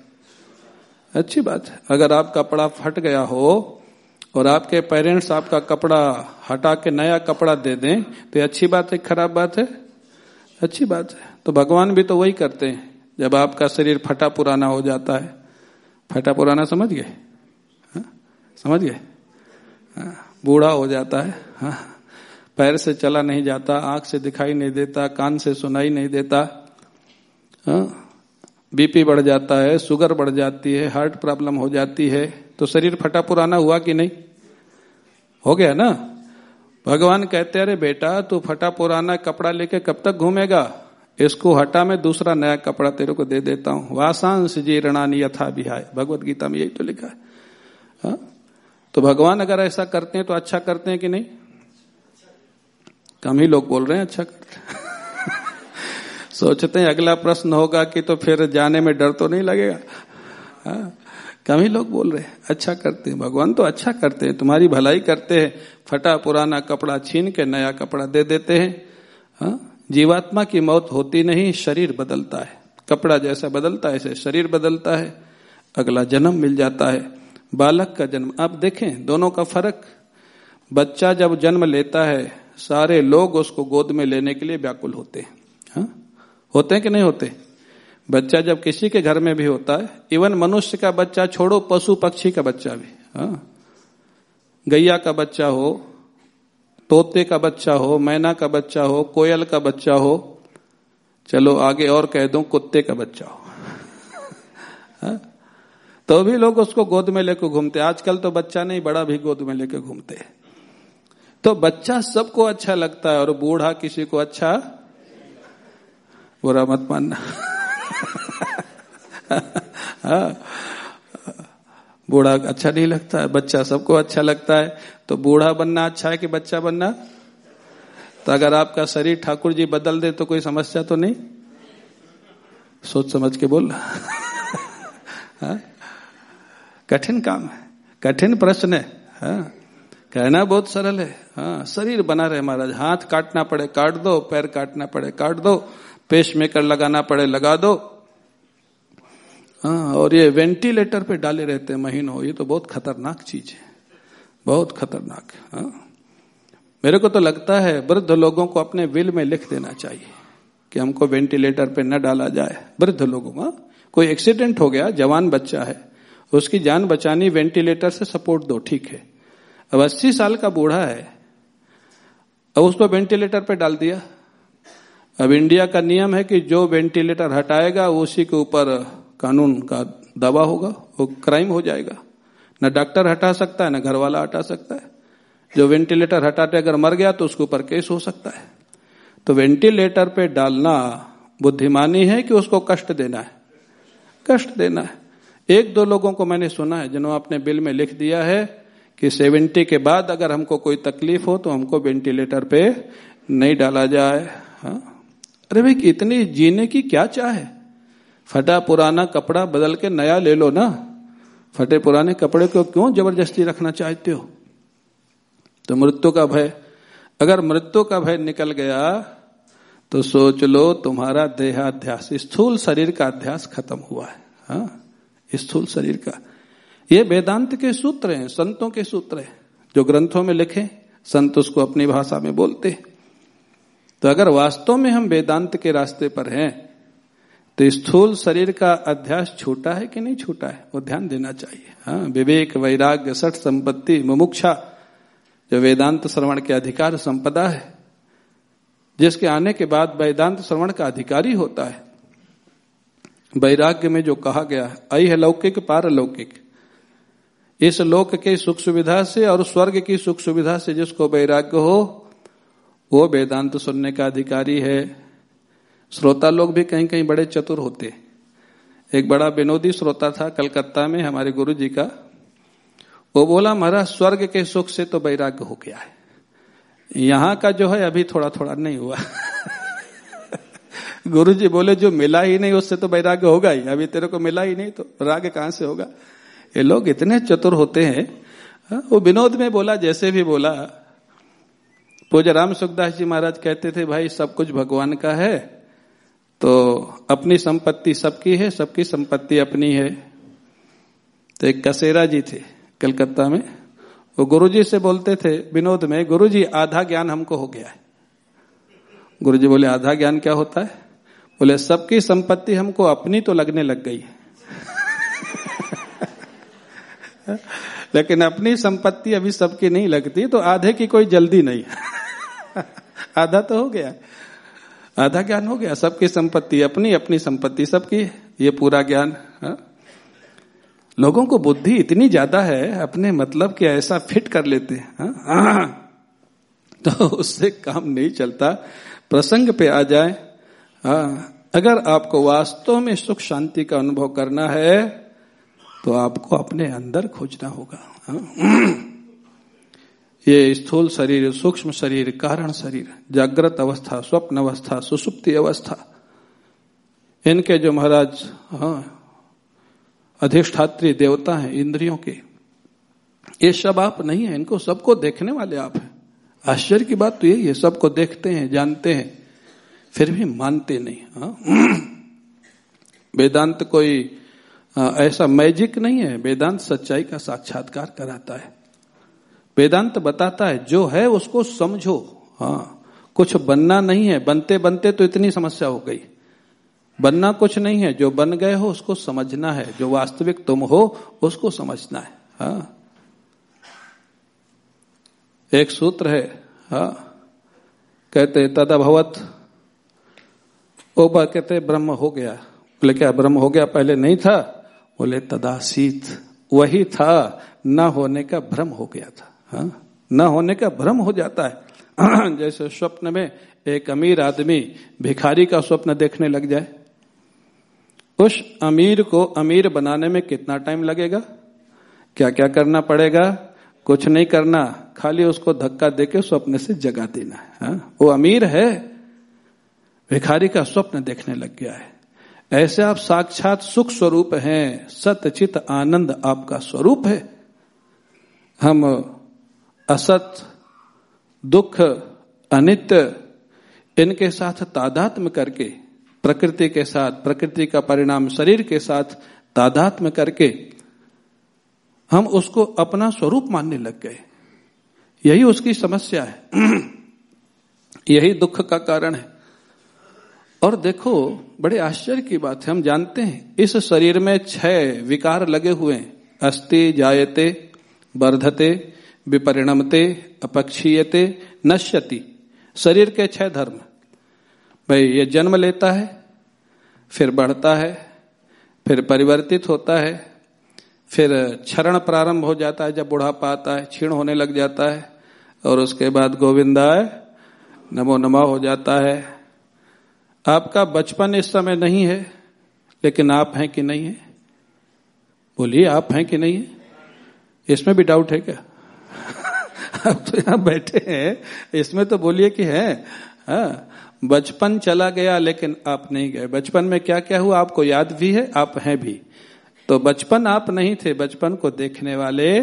अच्छी बात है। अगर आप कपड़ा फट गया हो और आपके पेरेंट्स आपका कपड़ा हटा के नया कपड़ा दे दें तो अच्छी बात है खराब बात है? अच्छी बात है। तो भगवान भी तो वही करते हैं। जब आपका शरीर फटा पुराना हो जाता है। फटा पुराना समझ गए? हाँ? समझ गए? हाँ। बूढ़ा हो जाता है। हाँ पैर से चला नहीं जाता, आँख से दिखाई नहीं देता, कान से सुनाई नहीं देता हाँ बीपी बढ़ जाता है, शुगर बढ़ जाती है, हार्ट प्रॉब्लम हो जाती है तो शरीर फटा पुराना हुआ कि नहीं? हो गया ना? भगवान कहते अरे बेटा, तू फटा पुराना कपड़ा लेके कब तक घूमेगा? इसको हटा, मैं दूसरा नया कपड़ा तेरे को दे देता हूँ। वासांश जीर्णानी यथा बिहाय भगवत गीता में यही तो लिखा है। हा? तो भगवान अगर ऐसा करते हैं तो अच्छा करते हैं कि नहीं? कम ही लोग बोल रहे हैं अच्छा करते हैं। सोचते हैं अगला प्रश्न होगा कि तो फिर जाने में डर तो नहीं लगेगा। हाँ, कम ही लोग बोल रहे हैं अच्छा करते हैं भगवान तो अच्छा करते हैं तुम्हारी भलाई करते हैं फटा पुराना कपड़ा छीन के नया कपड़ा दे देते हैं। हाँ, जीवात्मा की मौत होती नहीं शरीर बदलता है। कपड़ा जैसा बदलता है ऐसे शरीर बदलता है। अगला जन्म मिल जाता है बालक का जन्म। आप देखें दोनों का फ़र्क। बच्चा जब जन्म लेता है सारे लोग उसको गोद में लेने के लिए व्याकुल होते हैं। हाँ? होते हैं कि नहीं होते? बच्चा जब किसी के घर में भी होता है, इवन मनुष्य का बच्चा छोड़ो, पशु पक्षी का बच्चा भी हाँ? गैया का बच्चा हो, तोते का बच्चा हो, मैना का बच्चा हो, कोयल का बच्चा हो, चलो आगे और कह दू, कुत्ते का बच्चा हो। हाँ? तो भी लोग उसको गोद में लेकर घूमते आजकल तो बच्चा नहीं, बड़ा भी गोद में लेकर घूमते तो बच्चा सबको अच्छा लगता है और बूढ़ा किसी को अच्छा बुरा मत मानना। हाँ। बूढ़ा अच्छा नहीं लगता है, बच्चा सबको अच्छा लगता है तो बूढ़ा बनना अच्छा है कि बच्चा बनना? तो अगर आपका शरीर ठाकुर जी बदल दे तो कोई समस्या तो नहीं? सोच समझ के बोल। हाँ? कठिन काम है, कठिन प्रश्न है। हाँ? कहना बहुत सरल है। हाँ शरीर बना रहे महाराज। हाथ काटना पड़े, काट दो, पैर काटना पड़े, काट दो, पेश मेकर लगाना पड़े, लगा दो। हाँ और ये वेंटिलेटर पे डाले रहते हैं महीनों। ये तो बहुत खतरनाक चीज़ है। बहुत खतरनाक हाँ। मेरे को तो लगता है वृद्ध लोगों को अपने विल में लिख देना चाहिए कि हमको वेंटिलेटर पे न डाला जाए। वृद्ध लोगों का कोई एक्सीडेंट हो गया, जवान बच्चा है, उसकी जान बचानी वेंटिलेटर से सपोर्ट दो, ठीक है। अब अस्सी साल का बूढ़ा है। अब उसको वेंटिलेटर पे डाल दिया। अब इंडिया का नियम है कि जो वेंटिलेटर हटाएगा, उसी के ऊपर कानून का दवा होगा, वो क्राइम हो जाएगा। न डॉक्टर हटा सकता है, न घर वाला हटा सकता है। जो वेंटिलेटर हटाते अगर मर गया तो उसके ऊपर केस हो सकता है। तो वेंटिलेटर पे डालना बुद्धिमानी है कि उसको कष्ट देना है। कष्ट देना है। एक दो लोगों को मैंने सुना है, जिन्होंने अपने बिल में लिख दिया है कि सेवेंटी के बाद अगर हमको कोई तकलीफ़ हो तो हमको वेंटिलेटर पे नहीं डाला जाए। हाँ। अरे भाई, इतनी जीने की क्या चाह है? फटा पुराना कपड़ा बदल के नया ले लो ना। फटे पुराने कपड़े को क्यों ज़बरदस्ती रखना चाहते हो? तो मृत्यु का भय। अगर मृत्यु का भय निकल गया तो सोच लो तुम्हारा देहाध्यास, स्थूल शरीर का अध्यास खत्म हुआ है। हाँ। स्थूल शरीर का। ये वेदांत के सूत्र हैं, संतों के सूत्र हैं। जो ग्रंथों में लिखे, संत उसको अपनी भाषा में बोलते तो अगर वास्तव में हम वेदांत के रास्ते पर हैं तो स्थूल शरीर का अध्यास छोटा है कि नहीं छोटा है? वो ध्यान देना चाहिए। हाँ विवेक, वैराग्य, सठ संपत्ति, मुमुक्षा, जो वेदांत श्रवण के अधिकार संपदा है, जिसके आने के बाद वेदांत श्रवण का अधिकारी होता है। वैराग्य में जो कहा गया है लौकिक, पारलौकिक इस लोक के सुख सुविधा से और स्वर्ग की सुख सुविधा से जिसको वैराग्य हो, वो वेदांत सुनने का अधिकारी है। श्रोता लोग भी कहीं कहीं बड़े चतुर होते। एक बड़ा विनोदी श्रोता था कलकत्ता में, हमारे गुरु जी का। वो बोला, महाराज, स्वर्ग के सुख से तो वैराग्य हो गया है। यहाँ का जो है, अभी थोड़ा थोड़ा नहीं हुआ। गुरु जी बोले, जो मिला ही नहीं, उससे तो वैराग्य होगा ही। अभी तेरे को मिला ही नहीं तो राग कहाँ से होगा? ये लोग इतने चतुर होते हैं हाँ, वो विनोद में बोला जैसे भी बोला। पूजा राम सुखदास जी महाराज कहते थे भाई सब कुछ भगवान का है तो अपनी संपत्ति सबकी है सबकी संपत्ति अपनी है। तो एक कसेरा जी थे कलकत्ता में। वो गुरुजी से बोलते थे विनोद में गुरुजी आधा ज्ञान हमको हो गया है। गुरुजी बोले आधा ज्ञान क्या होता है? बोले सबकी संपत्ति हमको अपनी तो लगने लग गई लेकिन अपनी संपत्ति अभी सबकी नहीं लगती तो आधे की कोई जल्दी नहीं आधा तो हो गया आधा ज्ञान हो गया, सबकी संपत्ति अपनी अपनी संपत्ति सबकी, ये पूरा ज्ञान, हा? लोगों को बुद्धि इतनी ज़्यादा है, अपने मतलब कि ऐसा फिट कर लेते हैं हाँ? तो उससे काम नहीं चलता प्रसंग पे आ जाए हाँ अगर आपको वास्तव में सुख शांति का अनुभव करना है तो आपको अपने अंदर खोजना होगा। हाँ? ये स्थूल शरीर, सूक्ष्म शरीर, कारण शरीर, जागृत अवस्था, स्वप्न अवस्था, सुसुप्ति अवस्था। इनके जो महाराज हाँ अधिष्ठात्री देवता हैं, इंद्रियों के, ये सब आप नहीं है, इनको सबको देखने वाले आप हैं। आश्चर्य की बात तो यही है सबको देखते हैं, जानते हैं, फिर भी मानते नहीं हाँ। वेदांत कोई ऐसा मैजिक नहीं है। वेदांत सच्चाई का साक्षात्कार कराता है। वेदांत बताता है, जो है उसको समझो। हाँ कुछ बनना नहीं है। बनते बनते तो इतनी समस्या हो गई। बनना कुछ नहीं है। जो बन गए हो, उसको समझना है। जो वास्तविक तुम हो, उसको समझना है। हा? एक सूत्र है। हा? कहते, तदभवत। ओ कहते, ब्रह्म हो गया। बोले, क्या ब्रह्म हो गया? पहले नहीं था? बोले, तदासीत, वही था, न होने का भ्रम हो गया था। हा? न होने का भ्रम हो जाता है। जैसे स्वप्न में एक अमीर आदमी भिखारी का स्वप्न देखने लग जाए। उस अमीर को अमीर बनाने में कितना टाइम लगेगा? क्या क्या करना पड़ेगा? कुछ नहीं करना, खाली उसको धक्का देके स्वप्न से जगा देना है। हाँ? वो अमीर है, भिखारी का स्वप्न देखने लग गया है। ऐसे आप साक्षात सुख स्वरूप हैं, सतचित आनंद आपका स्वरूप है। हम असत, दुख, अनित्य, इनके साथ तादात्म करके, प्रकृति के साथ, प्रकृति का परिणाम शरीर के साथ तादात्म करके, हम उसको अपना स्वरूप मानने लग गए। यही उसकी समस्या है। यही दुख का कारण है। और देखो, बड़े आश्चर्य की बात है, हम जानते हैं, इस शरीर में छह विकार लगे हुए अस्थि जायते, वर्धते, विपरिणमते, अपक्षीयते, नश्यति। शरीर के छह धर्म। भाई, ये जन्म लेता है, फिर बढ़ता है, फिर परिवर्तित होता है, फिर क्षरण प्रारंभ हो जाता है, जब बुढ़ापा आता है, क्षीण होने लग जाता है, और उसके बाद गोविंदाय नमो नमा हो जाता है। आपका बचपन इस समय नहीं है, लेकिन आप हैं कि नहीं है? बोलिए, आप हैं कि नहीं है? इसमें भी डाउट है क्या? आप तो यहाँ बैठे हैं, इसमें तो बोलिए कि है। हाँ बचपन चला गया, लेकिन आप नहीं गए। बचपन में क्या क्या हुआ? आपको याद भी है, आप हैं भी। तो बचपन आप नहीं थे, बचपन को देखने वाले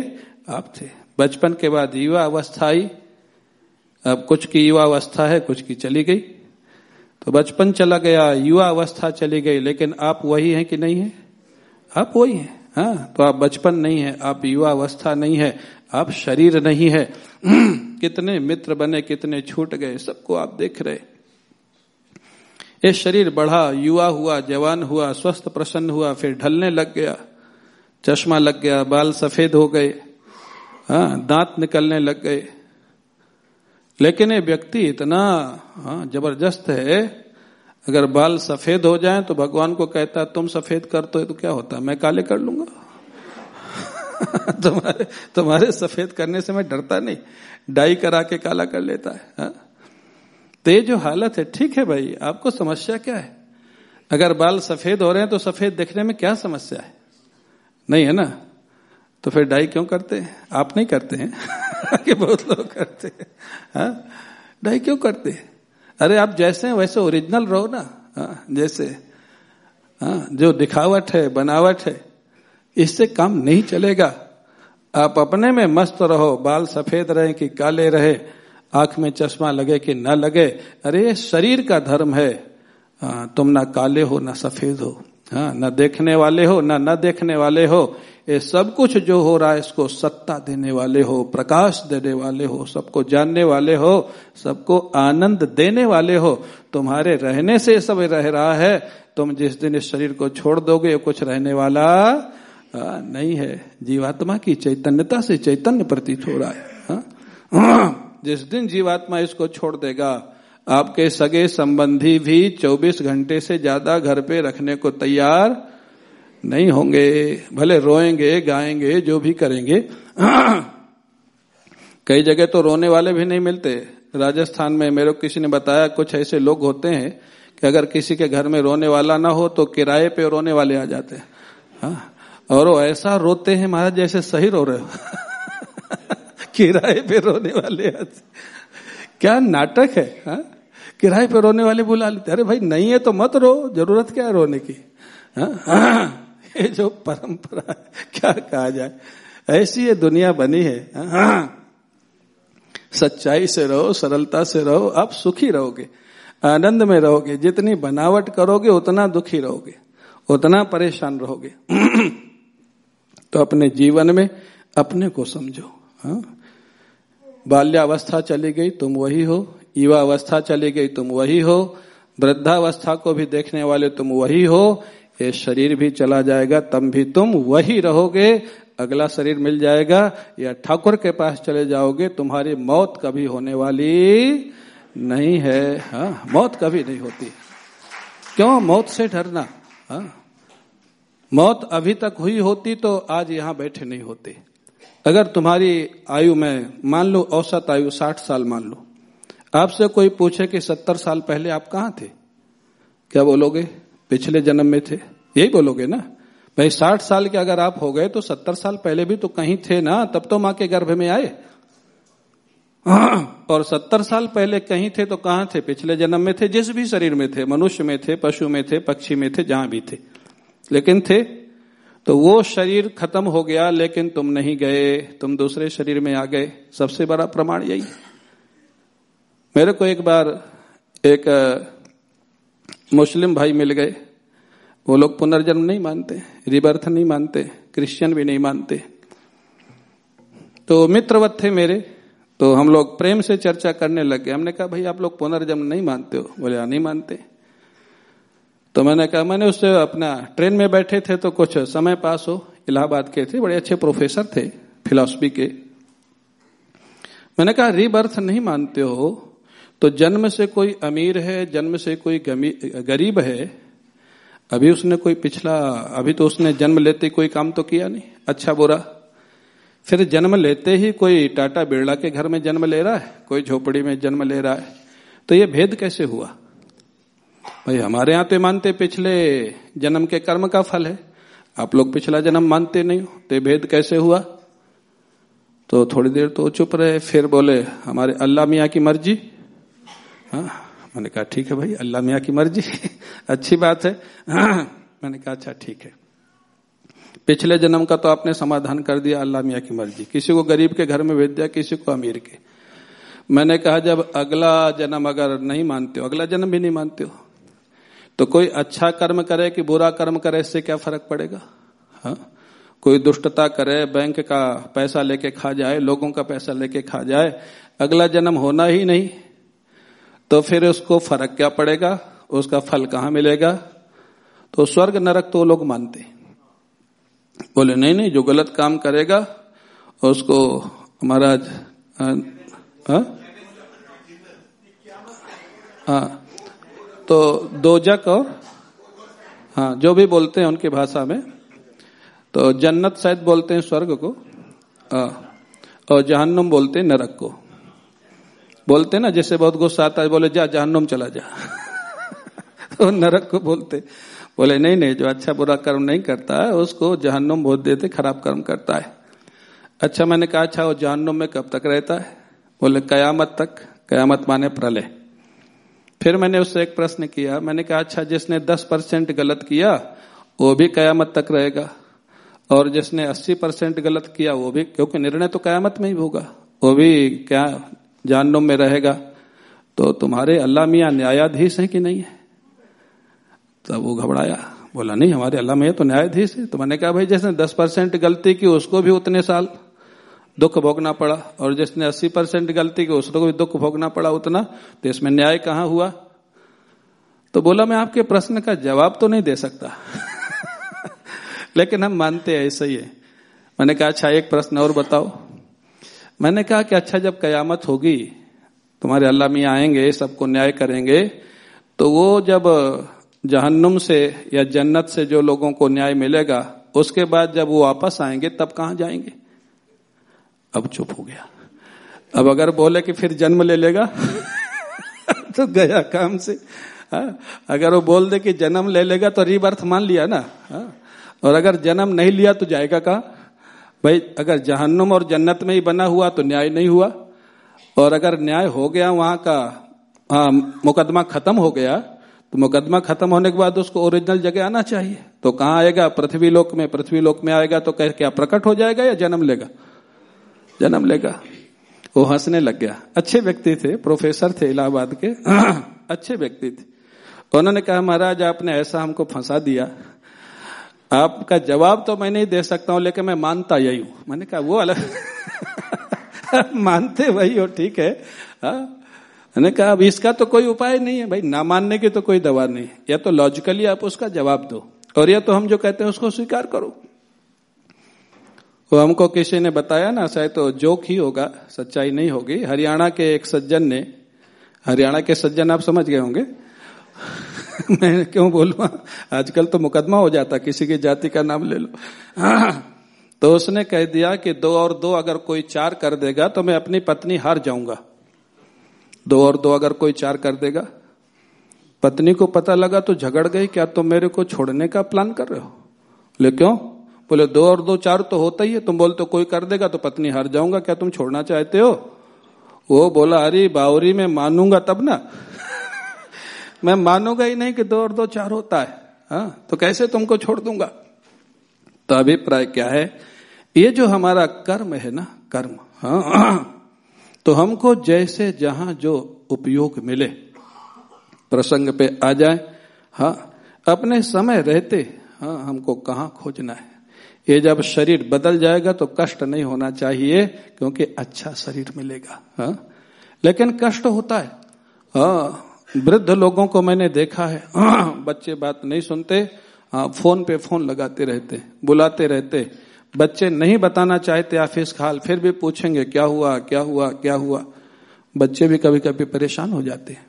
आप थे। बचपन के बाद युवा अवस्था आई। अब कुछ की युवा अवस्था है, कुछ की चली गई। तो बचपन चला गया, युवा अवस्था चली गई, लेकिन आप वही हैं कि नहीं है? आप वही हैं हाँ तो आप बचपन नहीं है, आप युवा अवस्था नहीं है, आप शरीर नहीं है। कितने मित्र बने, कितने छूट गए, सबको आप देख रहे ये शरीर बढ़ा, युवा हुआ, जवान हुआ, स्वस्थ प्रसन्न हुआ, फिर ढलने लग गया, चश्मा लग गया, बाल सफ़ेद हो गए हाँ दांत निकलने लग गए। लेकिन ये व्यक्ति इतना हाँ ज़बरदस्त है। अगर बाल सफ़ेद हो जाए तो भगवान को कहता तुम सफ़ेद कर तो, तो क्या होता? मैं काले कर लूँगा? तुम्हारे तुम्हारे सफ़ेद करने से मैं डरता नहीं। डाई करा के काला कर लेता है हा? तो ये जो हालत है ठीक है भाई आपको समस्या क्या है? अगर बाल सफ़ेद हो रहे हैं तो सफ़ेद देखने में क्या समस्या है? नहीं है ना? तो फिर डाई क्यों करते हैं? आप नहीं करते हैं? कि बहुत लोग करते हैं। हाँ? डाई क्यों करते हैं? अरे आप जैसे हैं वैसे ओरिजिनल रहो ना। हाँ जैसे। हाँ जो दिखावट है बनावट है इससे काम नहीं चलेगा। आप अपने में मस्त रहो बाल सफ़ेद रहे कि काले रहे आँख में चश्मा लगे कि न लगे। अरे शरीर का धर्म है। आ, तुम ना काले हो ना सफ़ेद हो। हाँ ना देखने वाले हो ना न देखने वाले हो। ये सब कुछ जो हो रहा है, इसको सत्ता देने वाले हो, प्रकाश देने वाले हो, सबको जानने वाले हो, सबको आनंद देने वाले हो। तुम्हारे रहने से सब रह रहा है। तुम जिस दिन इस शरीर को छोड़ दोगे कुछ रहने वाला नहीं है। जीवात्मा की चैतन्यता से चैतन्य प्रतीत हो रहा है हाँ? जिस दिन जीवात्मा इसको छोड़ देगा, आपके सगे संबंधी भी 24 घंटे से ज़्यादा घर पे रखने को तैयार नहीं होंगे। भले रोएँगे, गाएँगे, जो भी करेंगे। कई जगह तो रोने वाले भी नहीं मिलते। राजस्थान में मेरे को किसी ने बताया, कुछ ऐसे लोग होते हैं कि अगर किसी के घर में रोने वाला ना हो तो किराए पे रोने वाले आ जाते हैं। हाँ? और वो ऐसा रोते हैं महाराज, जैसे सही रो रहे हो। किराए पे रोने वाले आते क्या नाटक है, हा? किराए पे रोने वाले बुला लेते अरे भाई, नहीं है तो मत रो, ज़रूरत क्या है रोने की, हा? ये जो परंपरा क्या कहा जाए? ऐसी ये दुनिया बनी है, हा? सच्चाई से रहो, सरलता से रहो, आप सुखी रहोगे, आनंद में रहोगे। जितनी बनावट करोगे, उतना दुखी रहोगे, उतना परेशान रहोगे। तो अपने जीवन में अपने को समझो हाँ। बाल्यावस्था चली गई, तुम वही हो। युवा अवस्था चली गई, तुम वही हो। वृद्धावस्था को भी देखने वाले, तुम वही हो। ये शरीर भी चला जाएगा तब भी तुम वही रहोगे, अगला शरीर मिल जाएगा, या ठाकुर के पास चले जाओगे, तुम्हारी मौत कभी होने वाली नहीं है। हा? मौत कभी नहीं होती। क्यों? मौत से डरना। हा? मौत अभी तक हुई होती तो आज यहाँ बैठे नहीं होते। अगर तुम्हारी आयु में, मान लो औसत आयु साठ साल मान लो, आपसे कोई पूछे कि सत्तर साल पहले आप कहाँ थे? क्या बोलोगे? पिछले जन्म में थे। यही बोलोगे ना? भाई, साठ साल के अगर आप हो गए तो सत्तर साल पहले भी तो कहीं थे ना, तब तो माँ के गर्भ में आए। और सत्तर साल पहले कहीं थे तो कहाँ थे? पिछले जन्म में थे, जिस भी शरीर में थे, मनुष्य में थे, पशु में थे, पक्षी में थे, जहाँ भी थे। लेकिन थे। तो वो शरीर खत्म हो गया, लेकिन तुम नहीं गए। तुम दूसरे शरीर में आ गए। सबसे बड़ा प्रमाण यही। मेरे को एक बार एक मुस्लिम भाई मिल गए। वो लोग पुनर्जन्म नहीं मानते रिबर्थ नहीं मानते क्रिश्चियन भी नहीं मानते। तो मित्रवत थे मेरे तो हम लोग प्रेम से चर्चा करने लगे हमने कहा भाई आप लोग पुनर्जन्म नहीं मानते हो? बोले हाँ, नहीं मानते। तो मैंने कहा मैंने उससे अपना ट्रेन में बैठे थे तो कुछ समय पास हो। इलाहाबाद के थे बड़े अच्छे प्रोफेसर थे फिलोसफी के। मैंने कहा रीबर्थ नहीं मानते हो? तो जन्म से कोई अमीर है, जन्म से कोई गरीब है, अभी उसने कोई पिछला, अभी तो उसने जन्म लेते कोई काम तो किया नहीं। अच्छा बुरा। फिर जन्म लेते ही कोई टाटा बिरला के घर में जन्म ले रहा है, कोई झोपड़ी में जन्म ले रहा है। तो ये भेद कैसे हुआ? भाई, हमारे यहाँ तो मानते पिछले जन्म के कर्म का फल है। आप लोग पिछला जन्म मानते नहीं हो तो भेद कैसे हुआ? तो थोड़ी देर तो चुप रहे, फिर बोले, हमारे अल्लाह मियाँ की मर्ज़ी। हाँ मैंने कहा ठीक है भाई अल्लाह मियाँ की मर्ज़ी अच्छी बात है। हाँ, मैंने कहा अच्छा ठीक है। पिछले जन्म का तो आपने समाधान कर दिया अल्लाह मियाँ की मर्ज़ी। किसी को गरीब के घर में भेज दिया किसी को अमीर के। मैंने कहा जब अगला जन्म अगर नहीं मानते हो अगला जन्म भी नहीं मानते हो तो कोई अच्छा कर्म करे कि बुरा कर्म करे इससे क्या फ़र्क पड़ेगा? हा? कोई दुष्टता करे बैंक का पैसा लेके खा जाए लोगों का पैसा लेके खा जाए अगला जन्म होना ही नहीं। तो फिर उसको फ़र्क क्या पड़ेगा? उसका फल कहाँ मिलेगा? तो स्वर्ग नरक तो लोग मानते। बोले नहीं नहीं जो गलत काम करेगा उसको महाराज हाँ हाँ तो दोजक और हाँ जो भी बोलते हैं उनकी भाषा में तो जन्नत शायद बोलते हैं स्वर्ग को आ, और जहन्नुम बोलते हैं नरक को। बोलते ना, जैसे बहुत गुस्सा आता है, बोले, जा, जहन्नुम चला जा। तो नरक को बोलते। बोले, नहीं नहीं, जो अच्छा बुरा कर्म नहीं करता है उसको जहन्नुम बोल देते, खराब कर्म करता है। अच्छा मैंने कहा अच्छा वो जहन्नुम में कब तक रहता है? बोले, कयामत तक, कयामत माने प्रलय। फिर मैंने उससे एक प्रश्न किया, मैंने कहा अच्छा जिसने दस परसेंट गलत किया, वो भी कयामत तक रहेगा। और जिसने अस्सी परसेंट गलत किया, वो भी, क्योंकि निर्णय तो कयामत में ही होगा, वो भी क्या जाननुम में रहेगा तो तुम्हारे अल्लाह मियाँ न्यायाधीश है कि नहीं है? तब वो घबराया, बोला, नहीं, हमारे अल्लाह मियाँ तो न्यायाधीश है। तो मैंने कहा, भाई जिसने दस परसेंट गलती की उसको भी उतने साल दुख भोगना पड़ा, और जिसने 80 परसेंट गलती की उसको भी दुख भोगना पड़ा उतना तो इसमें न्याय कहाँ हुआ? तो बोला, मैं आपके प्रश्न का जवाब तो नहीं दे सकता। लेकिन हम मानते हैं, ऐसा ही है। मैंने कहा अच्छा एक प्रश्न और बताओ। मैंने कहा कि अच्छा जब कयामत होगी, तुम्हारे अल्लाह मियाँ आएँगे, सबको न्याय करेंगे तो वो जब जहन्नुम से या जन्नत से जो लोगों को न्याय मिलेगा, उसके बाद जब वो वापस आएँगे, तब कहाँ जाएँगे अब चुप हो गया अब अगर बोले कि फिर जन्म ले लेगा तो गया काम से हा? अगर वो बोल दे कि जन्म ले लेगा तो रीबर्थ मान लिया ना हा? और अगर जन्म नहीं लिया तो जाएगा कहा भाई, अगर जहन्नुम और जन्नत में ही बना हुआ तो न्याय नहीं हुआ। और अगर न्याय हो गया वहाँ का हाँ मुकदमा खत्म हो गया तो मुकदमा खत्म होने के बाद उसको ओरिजिनल जगह आना चाहिए। तो कहाँ आएगा? पृथ्वी लोक में, पृथ्वी लोक में आएगा तो कह, क्या प्रकट हो जाएगा या जन्म लेगा? जन्म लेगा। वो हंसने लग गया। अच्छे व्यक्ति थे, प्रोफेसर थे इलाहाबाद के। अच्छे व्यक्ति थे। उन्होंने कहा, महाराज, आपने ऐसा हमको फंसा दिया। आपका जवाब तो मैं नहीं दे सकता हूँ, लेकिन मैं मानता यही हूँ। मैंने कहा, वो अलग मानते वही हो, ठीक है। हा? मैंने कहा, अब इसका तो कोई उपाय नहीं है, भाई, ना मानने की तो कोई दवा नहीं। है या तो लॉजिकली आप उसका जवाब दो, और या तो हम जो कहते हैं उसको स्वीकार करो। वो हमको किसी ने बताया ना, शायद तो जोक ही होगा, सच्चाई नहीं होगी। हरियाणा के एक सज्जन ने, हरियाणा के सज्जन आप समझ गए होंगे मैं क्यों बोलू? आजकल तो मुकदमा हो जाता, किसी की जाति का नाम ले लो। तो उसने कह दिया कि दो और दो अगर कोई चार कर देगा तो मैं अपनी पत्नी हार जाऊँगा। दो और दो अगर कोई चार कर देगा, पत्नी को पता लगा तो झगड़ गई, क्या तुम मेरे को छोड़ने का प्लान कर रहे हो? बोले क्यों? बोले, दो और दो चार तो होता ही है, तुम बोलते तो कोई कर देगा तो पत्नी हार जाऊँगा, क्या तुम छोड़ना चाहते हो? वो बोला, अरे बावरी में मानूँगा तब ना। मैं मानूँगा ही नहीं कि दो और दो चार होता है। हाँ तो कैसे तुमको छोड़ दूँगा? तो अभिप्राय क्या है? ये जो हमारा कर्म है ना, कर्म हाँ तो हमको जैसे जहाँ जो उपयोग मिले, प्रसंग पे आ जाए हाँ अपने समय रहते हाँ हमको कहाँ खोजना है? ये जब शरीर बदल जाएगा तो कष्ट नहीं होना चाहिए, क्योंकि अच्छा शरीर मिलेगा हाँ। लेकिन कष्ट होता है हाँ वृद्ध लोगों को मैंने देखा है। बच्चे बात नहीं सुनते फ़ोन पे फ़ोन लगाते रहते, बुलाते रहते। बच्चे नहीं बताना चाहते ऑफ़िस खाल फिर भी पूछेंगे, क्या हुआ क्या हुआ क्या हुआ? बच्चे भी कभी कभी परेशान हो जाते हैं।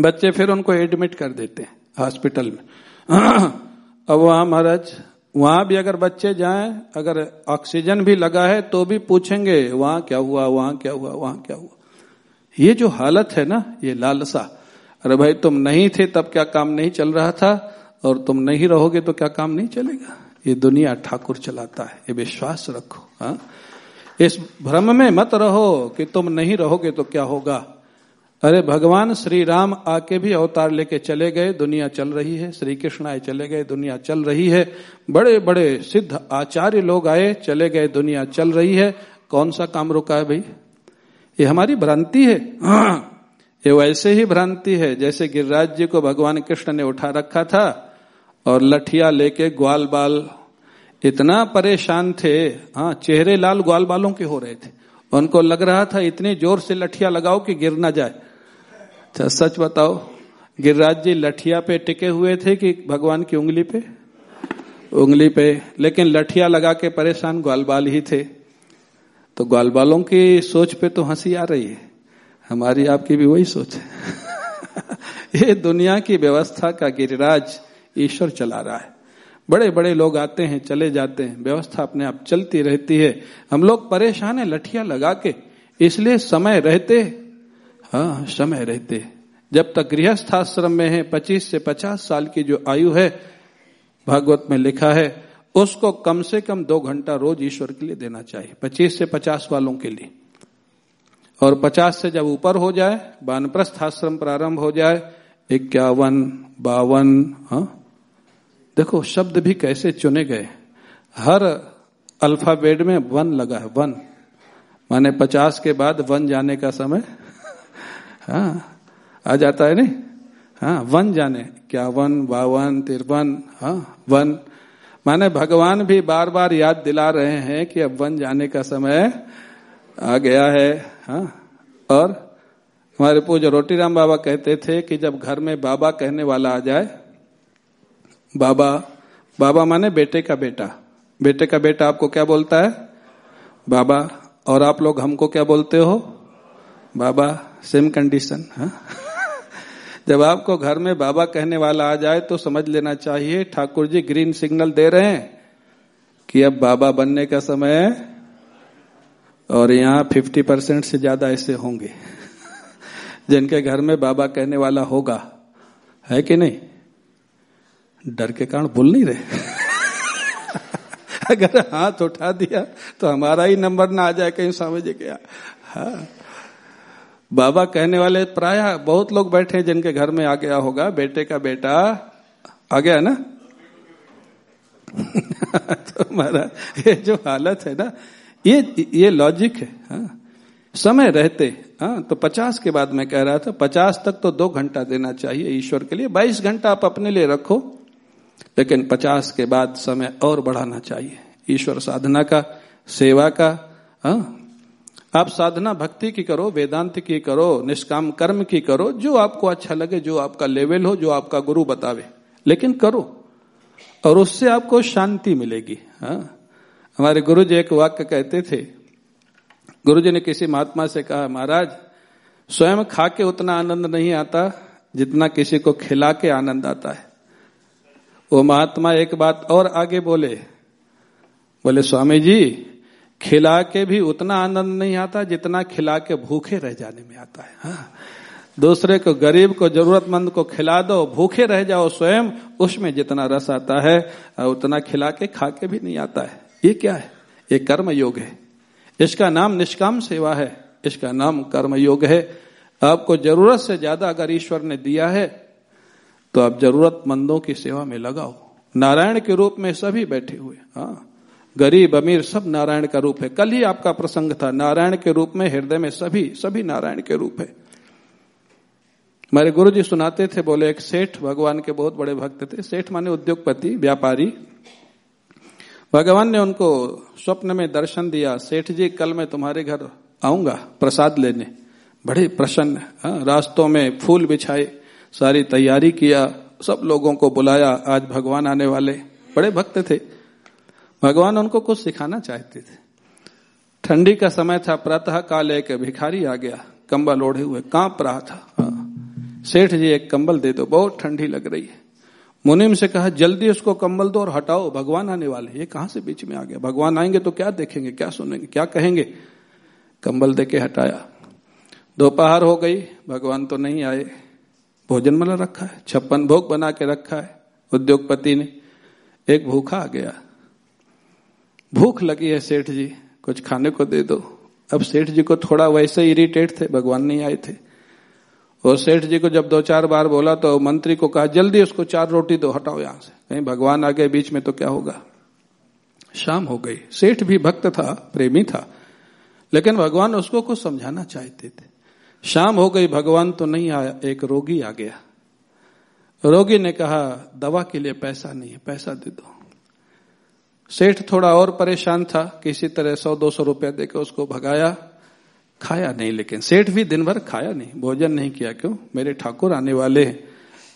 बच्चे फिर उनको एडमिट कर देते हैं हॉस्पिटल में। अब वहाँ महाराज, वहाँ भी अगर बच्चे जाएँ, अगर ऑक्सीजन भी लगा है तो भी पूछेंगे, वहाँ क्या हुआ, वहाँ क्या हुआ, वहाँ क्या हुआ? ये जो हालत है ना, ये लालसा। अरे भाई, तुम नहीं थे, तब क्या काम नहीं चल रहा था? और तुम नहीं रहोगे तो क्या काम नहीं चलेगा? ये दुनिया ठाकुर चलाता है। ये विश्वास रखो, हा? इस भ्रम में मत रहो कि तुम नहीं रहोगे तो क्या होगा? अरे भगवान श्री राम आके भी अवतार लेके चले गए, दुनिया चल रही है। श्री कृष्ण आए, चले गए, दुनिया चल रही है। बड़े बड़े सिद्ध आचार्य लोग आए, चले गए, दुनिया चल रही है। कौन सा काम रुका है भाई? ये हमारी भ्रांति है। ये वैसे ही भ्रांति है, जैसे गिरिराज जी को भगवान कृष्ण ने उठा रखा था और लठिया लेके ग्वाल बाल इतना परेशान थे हाँ चेहरे लाल ग्वाल बालों के हो रहे थे। उनको लग रहा था इतने ज़ोर से लठिया लगाओ कि गिर ना जाए। अच्छा सच बताओ गिरिराज जी लठिया पे टिके हुए थे कि भगवान की उंगली पे? उंगली पे, लेकिन लठिया लगा के परेशान ग्वाल बाल ही थे। तो ग्वाल बालों की सोच पे तो हँसी आ रही है। हमारी आपकी भी वही सोच है। ये दुनिया की व्यवस्था का गिरिराज ईश्वर चला रहा है। बड़े बड़े लोग आते हैं, चले जाते हैं। व्यवस्था अपने आप चलती रहती है। हम लोग परेशान है, लठिया लगा के। इसलिए समय रहते हाँ समय रहते। जब तक गृहस्थ आश्रम में है, पच्चीस से पचास साल की जो आयु है, भागवत में लिखा है उसको कम से कम दो घंटा रोज ईश्वर के लिए देना चाहिए, पच्चीस से पचास वालों के लिए। और पचास से जब ऊपर हो जाए, बानप्रस्थ आश्रम प्रारंभ हो जाए, इक्यावन, बावन हाँ? देखो, शब्द भी कैसे चुने गए। हर अल्फ़ाबेट में वन लगा है, वन। माने पचास के बाद वन जाने का समय हाँ आ जाता है नहीं? हाँ वन जाने। क्या वन बावन तिरवन हाँ वन। माने भगवान भी बार बार याद दिला रहे हैं कि अब वन जाने का समय आ गया है हाँ। और हमारे पूज्य रोटीराम बाबा कहते थे कि जब घर में बाबा कहने वाला आ जाए, बाबा बाबा माने बेटे का बेटा। बेटे का बेटा आपको क्या बोलता है? बाबा, और आप लोग हमको क्या बोलते हो? बाबा सेम कंडीशन हाँ। जब आपको घर में बाबा कहने वाला आ जाए तो समझ लेना चाहिए, ठाकुर जी ग्रीन सिग्नल दे रहे हैं कि अब बाबा बनने का समय है और यहाँ फिफ्टी परसेंट से ज़्यादा ऐसे होंगे। जिनके घर में बाबा कहने वाला होगा, है कि नहीं? डर के कारण बोल नहीं रहे। अगर हाथ उठा दिया तो हमारा ही नंबर ना आ जाए कहीं समझ गया हाँ। बाबा कहने वाले, प्राय बहुत लोग बैठे जिनके घर में आ गया होगा। बेटे का बेटा आ गया ना? तो हमारा ये जो हालत है ना, ये ये लॉजिक है हाँ। समय रहते हाँ तो पचास के बाद मैं कह रहा था, पचास तक तो दो घंटा देना चाहिए ईश्वर के लिए। बाईस घंटा आप अपने लिए रखो, लेकिन पचास के बाद समय और बढ़ाना चाहिए। ईश्वर साधना का, सेवा का, हा? आप साधना भक्ति की करो, वेदांत की करो, निष्काम कर्म की करो, जो आपको अच्छा लगे, जो आपका लेवल हो, जो आपका गुरु बतावे। लेकिन करो, और उससे आपको शांति मिलेगी। हाँ? हमारे गुरु जी एक वाक्य कहते थे। गुरु जी ने किसी महात्मा से कहा, महाराज, स्वयं खा के उतना आनंद नहीं आता, जितना किसी को खिला के आनंद आता है। वो महात्मा एक बात और आगे बोले। बोले, स्वामी जी खिला के भी उतना आनंद नहीं आता जितना खिला के भूखे रह जाने में आता है हाँ। दूसरे को, गरीब को जरूरतमंद को खिला दो, भूखे रह जाओ स्वयं, उसमें जितना रस आता है, उतना खिला के खा के भी नहीं आता है। ये क्या है? ये कर्म योग है। इसका नाम निष्काम सेवा है। इसका नाम कर्म योग है। आपको ज़रूरत से ज़्यादा अगर ईश्वर ने दिया है तो आप जरूरतमंदों की सेवा में लगाओ। नारायण के रूप में सभी बैठे हुए हाँ। गरीब अमीर सब नारायण का रूप है। कल ही आपका प्रसंग था। नारायण के रूप में हृदय में सभी सभी नारायण के रूप है। हमारे गुरु जी सुनाते थे बोले एक सेठ भगवान के बहुत बड़े भक्त थे। सेठ माने उद्योगपति व्यापारी। भगवान ने उनको स्वप्न में दर्शन दिया। सेठ जी कल मैं तुम्हारे घर आऊँगा प्रसाद लेने। बड़े प्रसन्न हाँ, रास्तों में फूल बिछाए सारी तैयारी किया सब लोगों को बुलाया। आज भगवान आने वाले। बड़े भक्त थे। भगवान उनको कुछ सिखाना चाहते थे। ठंडी का समय था, प्रातः काल एक भिखारी आ गया, कंबल ओढ़े हुए, काँप रहा था। हाँ। सेठ जी, एक कंबल दे दो, बहुत ठंडी लग रही है। मुनिम से कहा, जल्दी उसको कंबल दो और हटाओ, भगवान आने वाले ये कहाँ से बीच में आ गया? भगवान आएँगे तो क्या देखेंगे, क्या सुनेंगे, क्या कहेंगे? कंबल दे के हटाया। दोपहर हो गई, भगवान तो नहीं आए। भोजन मला रखा है, छप्पन भोग बना के रखा है, उद्योगपति ने। एक भूखा आ गया। भूख लगी है सेठ जी, कुछ खाने को दे दो। अब सेठ जी को थोड़ा वैसे इरिटेट थे, भगवान नहीं आए थे। और सेठ जी को जब दो चार बार बोला तो मंत्री को कहा, जल्दी उसको चार रोटी दो, हटाओ यहाँ से। कहीं, भगवान आ गए बीच में तो क्या होगा? शाम हो गई। सेठ भी भक्त था, प्रेमी था। लेकिन भगवान उसको कुछ समझाना चाहते थे। शाम हो गई, भगवान तो नहीं आया, एक रोगी आ गया। रोगी ने कहा, दवा के लिए पैसा नहीं है, पैसा दे दो। सेठ थोड़ा और परेशान था किसी तरह सौ दो सौ रुपया देकर उसको भगाया। खाया नहीं, लेकिन सेठ भी दिन भर खाया नहीं, भोजन नहीं किया क्यों? मेरे ठाकुर आने वाले हैं।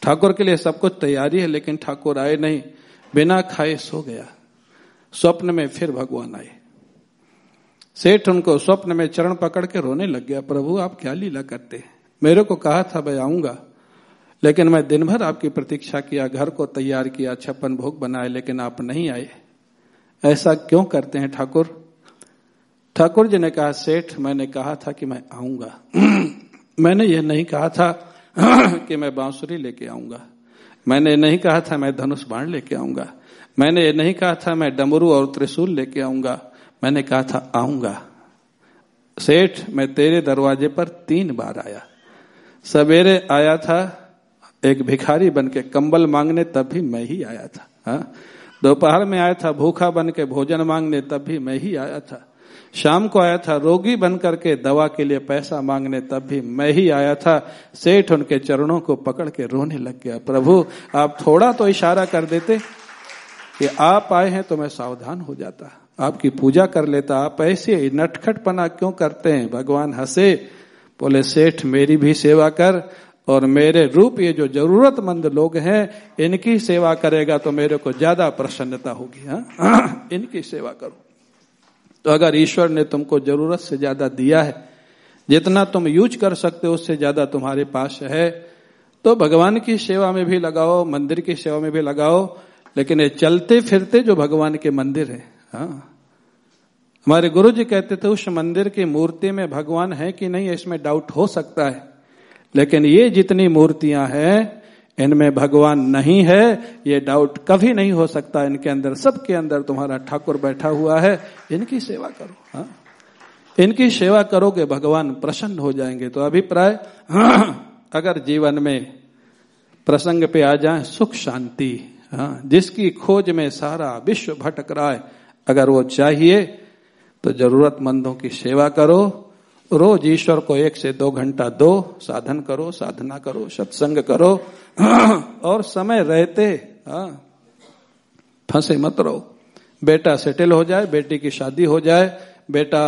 ठाकुर के लिए सब कुछ तैयारी है, लेकिन ठाकुर आए नहीं। बिना खाए सो गया। स्वप्न में फिर भगवान आए। सेठ उनको स्वप्न में चरण पकड़ के रोने लग गया, प्रभु, आप क्या लीला करते मेरे को कहा था, मैं आऊँगा। लेकिन मैं दिन भर आपकी प्रतीक्षा किया, घर को तैयार किया, छप्पन भोग बनाए, लेकिन आप नहीं आए। ऐसा क्यों करते हैं ठाकुर? ठाकुर जी ने कहा, सेठ, मैंने कहा था कि मैं आऊँगा। मैंने यह नहीं कहा था कि मैं बांसुरी लेके आऊँगा। मैंने नहीं कहा था मैं धनुष बाण लेके आऊँगा। मैंने ये नहीं कहा था मैं डमरू और त्रिशूल लेके आऊँगा। मैंने कहा था, आऊँगा। सेठ, मैं तेरे दरवाजे पर तीन बार आया। सवेरे आया था, एक भिखारी बन के कंबल मांगने तब भी मैं ही आया था। हाँ? दोपहर में आया था, भूखा बन के भोजन मांगने, तब भी मैं ही आया था। शाम को आया था, रोगी बन करके दवा के लिए पैसा मांगने, तब भी मैं ही आया था। सेठ उनके चरणों को पकड़ के रोने लग गया। प्रभु, आप थोड़ा तो इशारा कर देते कि आप आए हैं तो मैं सावधान हो जाता। आपकी पूजा कर लेता। आप ऐसे नटखटपना क्यों करते हैं? भगवान हंसे। बोले, सेठ, मेरी भी सेवा कर। और मेरे रूप ये जो जरूरतमंद लोग हैं, इनकी सेवा करेगा तो मेरे को ज़्यादा प्रसन्नता होगी, हा? इनकी सेवा करो। तो अगर ईश्वर ने तुमको ज़रूरत से ज़्यादा दिया है, जितना तुम यूज़ कर सकते हो, उससे ज़्यादा तुम्हारे पास है तो भगवान की सेवा में भी लगाओ, मंदिर की सेवा में भी लगाओ, लेकिन ये चलते फिरते जो भगवान के मंदिर है हाँ? हमारे गुरु जी कहते थे, उस मंदिर की मूर्ति में भगवान है कि नहीं, इसमें डाउट हो सकता है। लेकिन ये जितनी मूर्तियाँ हैं, इनमें भगवान नहीं है, ये डाउट कभी नहीं हो सकता इनके अंदर। सबके अंदर तुम्हारा ठाकुर बैठा हुआ है, इनकी सेवा करो हाँ। इनकी सेवा करोगे, भगवान प्रसन्न हो जाएँगे। तो अभिप्राय, अगर जीवन में प्रसंग पे आ जाए, सुख शांति हाँ। जिसकी खोज में सारा विश्व भटक रहा है, अगर वो चाहिए तो जरूरतमंदों की सेवा करो रोज ईश्वर को एक से दो घंटा दो, साधन करो, साधना करो, सत्संग करो, और समय रहते हाँ फंसे मत रहो। बेटा सेटल हो जाए, बेटी की शादी हो जाए, बेटा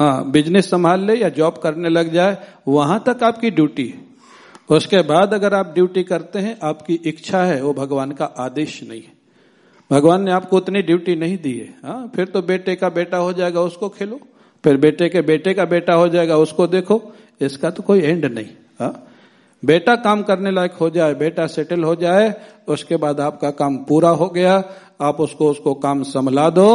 हाँ बिज़नेस संभाल ले या जॉब करने लग जाए, वहाँ तक आपकी ड्यूटी है। उसके बाद अगर आप ड्यूटी करते हैं, आपकी इच्छा है, वो भगवान का आदेश नहीं है। भगवान ने आपको उतनी ड्यूटी नहीं दी है हाँ फिर तो बेटे का बेटा हो जाएगा, उसको खेलो। फिर बेटे के बेटे का बेटा हो जाएगा, उसको देखो, इसका तो कोई एंड नहीं हाँ? बेटा काम करने लायक हो जाए, बेटा सेटल हो जाए, उसके बाद आपका काम पूरा हो गया, आप उसको उसको काम संभला दो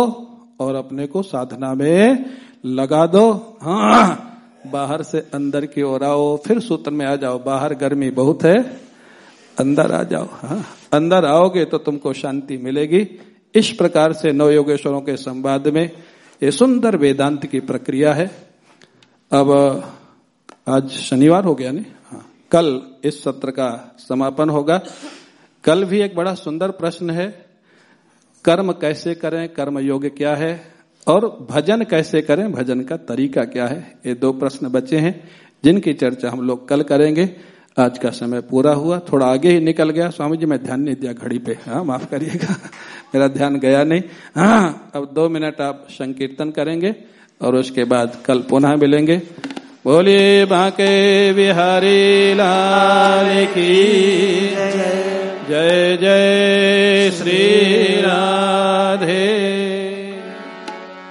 और अपने को साधना में लगा दो हाँ? बाहर से अंदर की ओर आओ, फिर सूत्र में आ जाओ, बाहर गर्मी बहुत है, अंदर आ जाओ हाँ? अंदर आओगे तो तुमको शांति मिलेगी। इस प्रकार से नव योगेश्वरों के संवाद में ये सुंदर वेदांत की प्रक्रिया है। अब, आज शनिवार हो गया नहीं हाँ। कल इस सत्र का समापन होगा। कल भी एक बड़ा सुंदर प्रश्न है। कर्म कैसे करें? कर्म योग क्या है? और भजन कैसे करें? भजन का तरीका क्या है? ये दो प्रश्न बचे हैं, जिनकी चर्चा हम लोग कल करेंगे। आज का समय पूरा हुआ, थोड़ा आगे ही निकल गया। स्वामी जी, मैं ध्यान नहीं दिया घड़ी पे। हाँ माफ़ करिएगा। मेरा ध्यान गया नहीं। हाँ अब दो मिनट आप संकीर्तन करेंगे और उसके बाद कल पुनः मिलेंगे। बोलिए बाके बिहारी लाल की जय। जय श्री राम।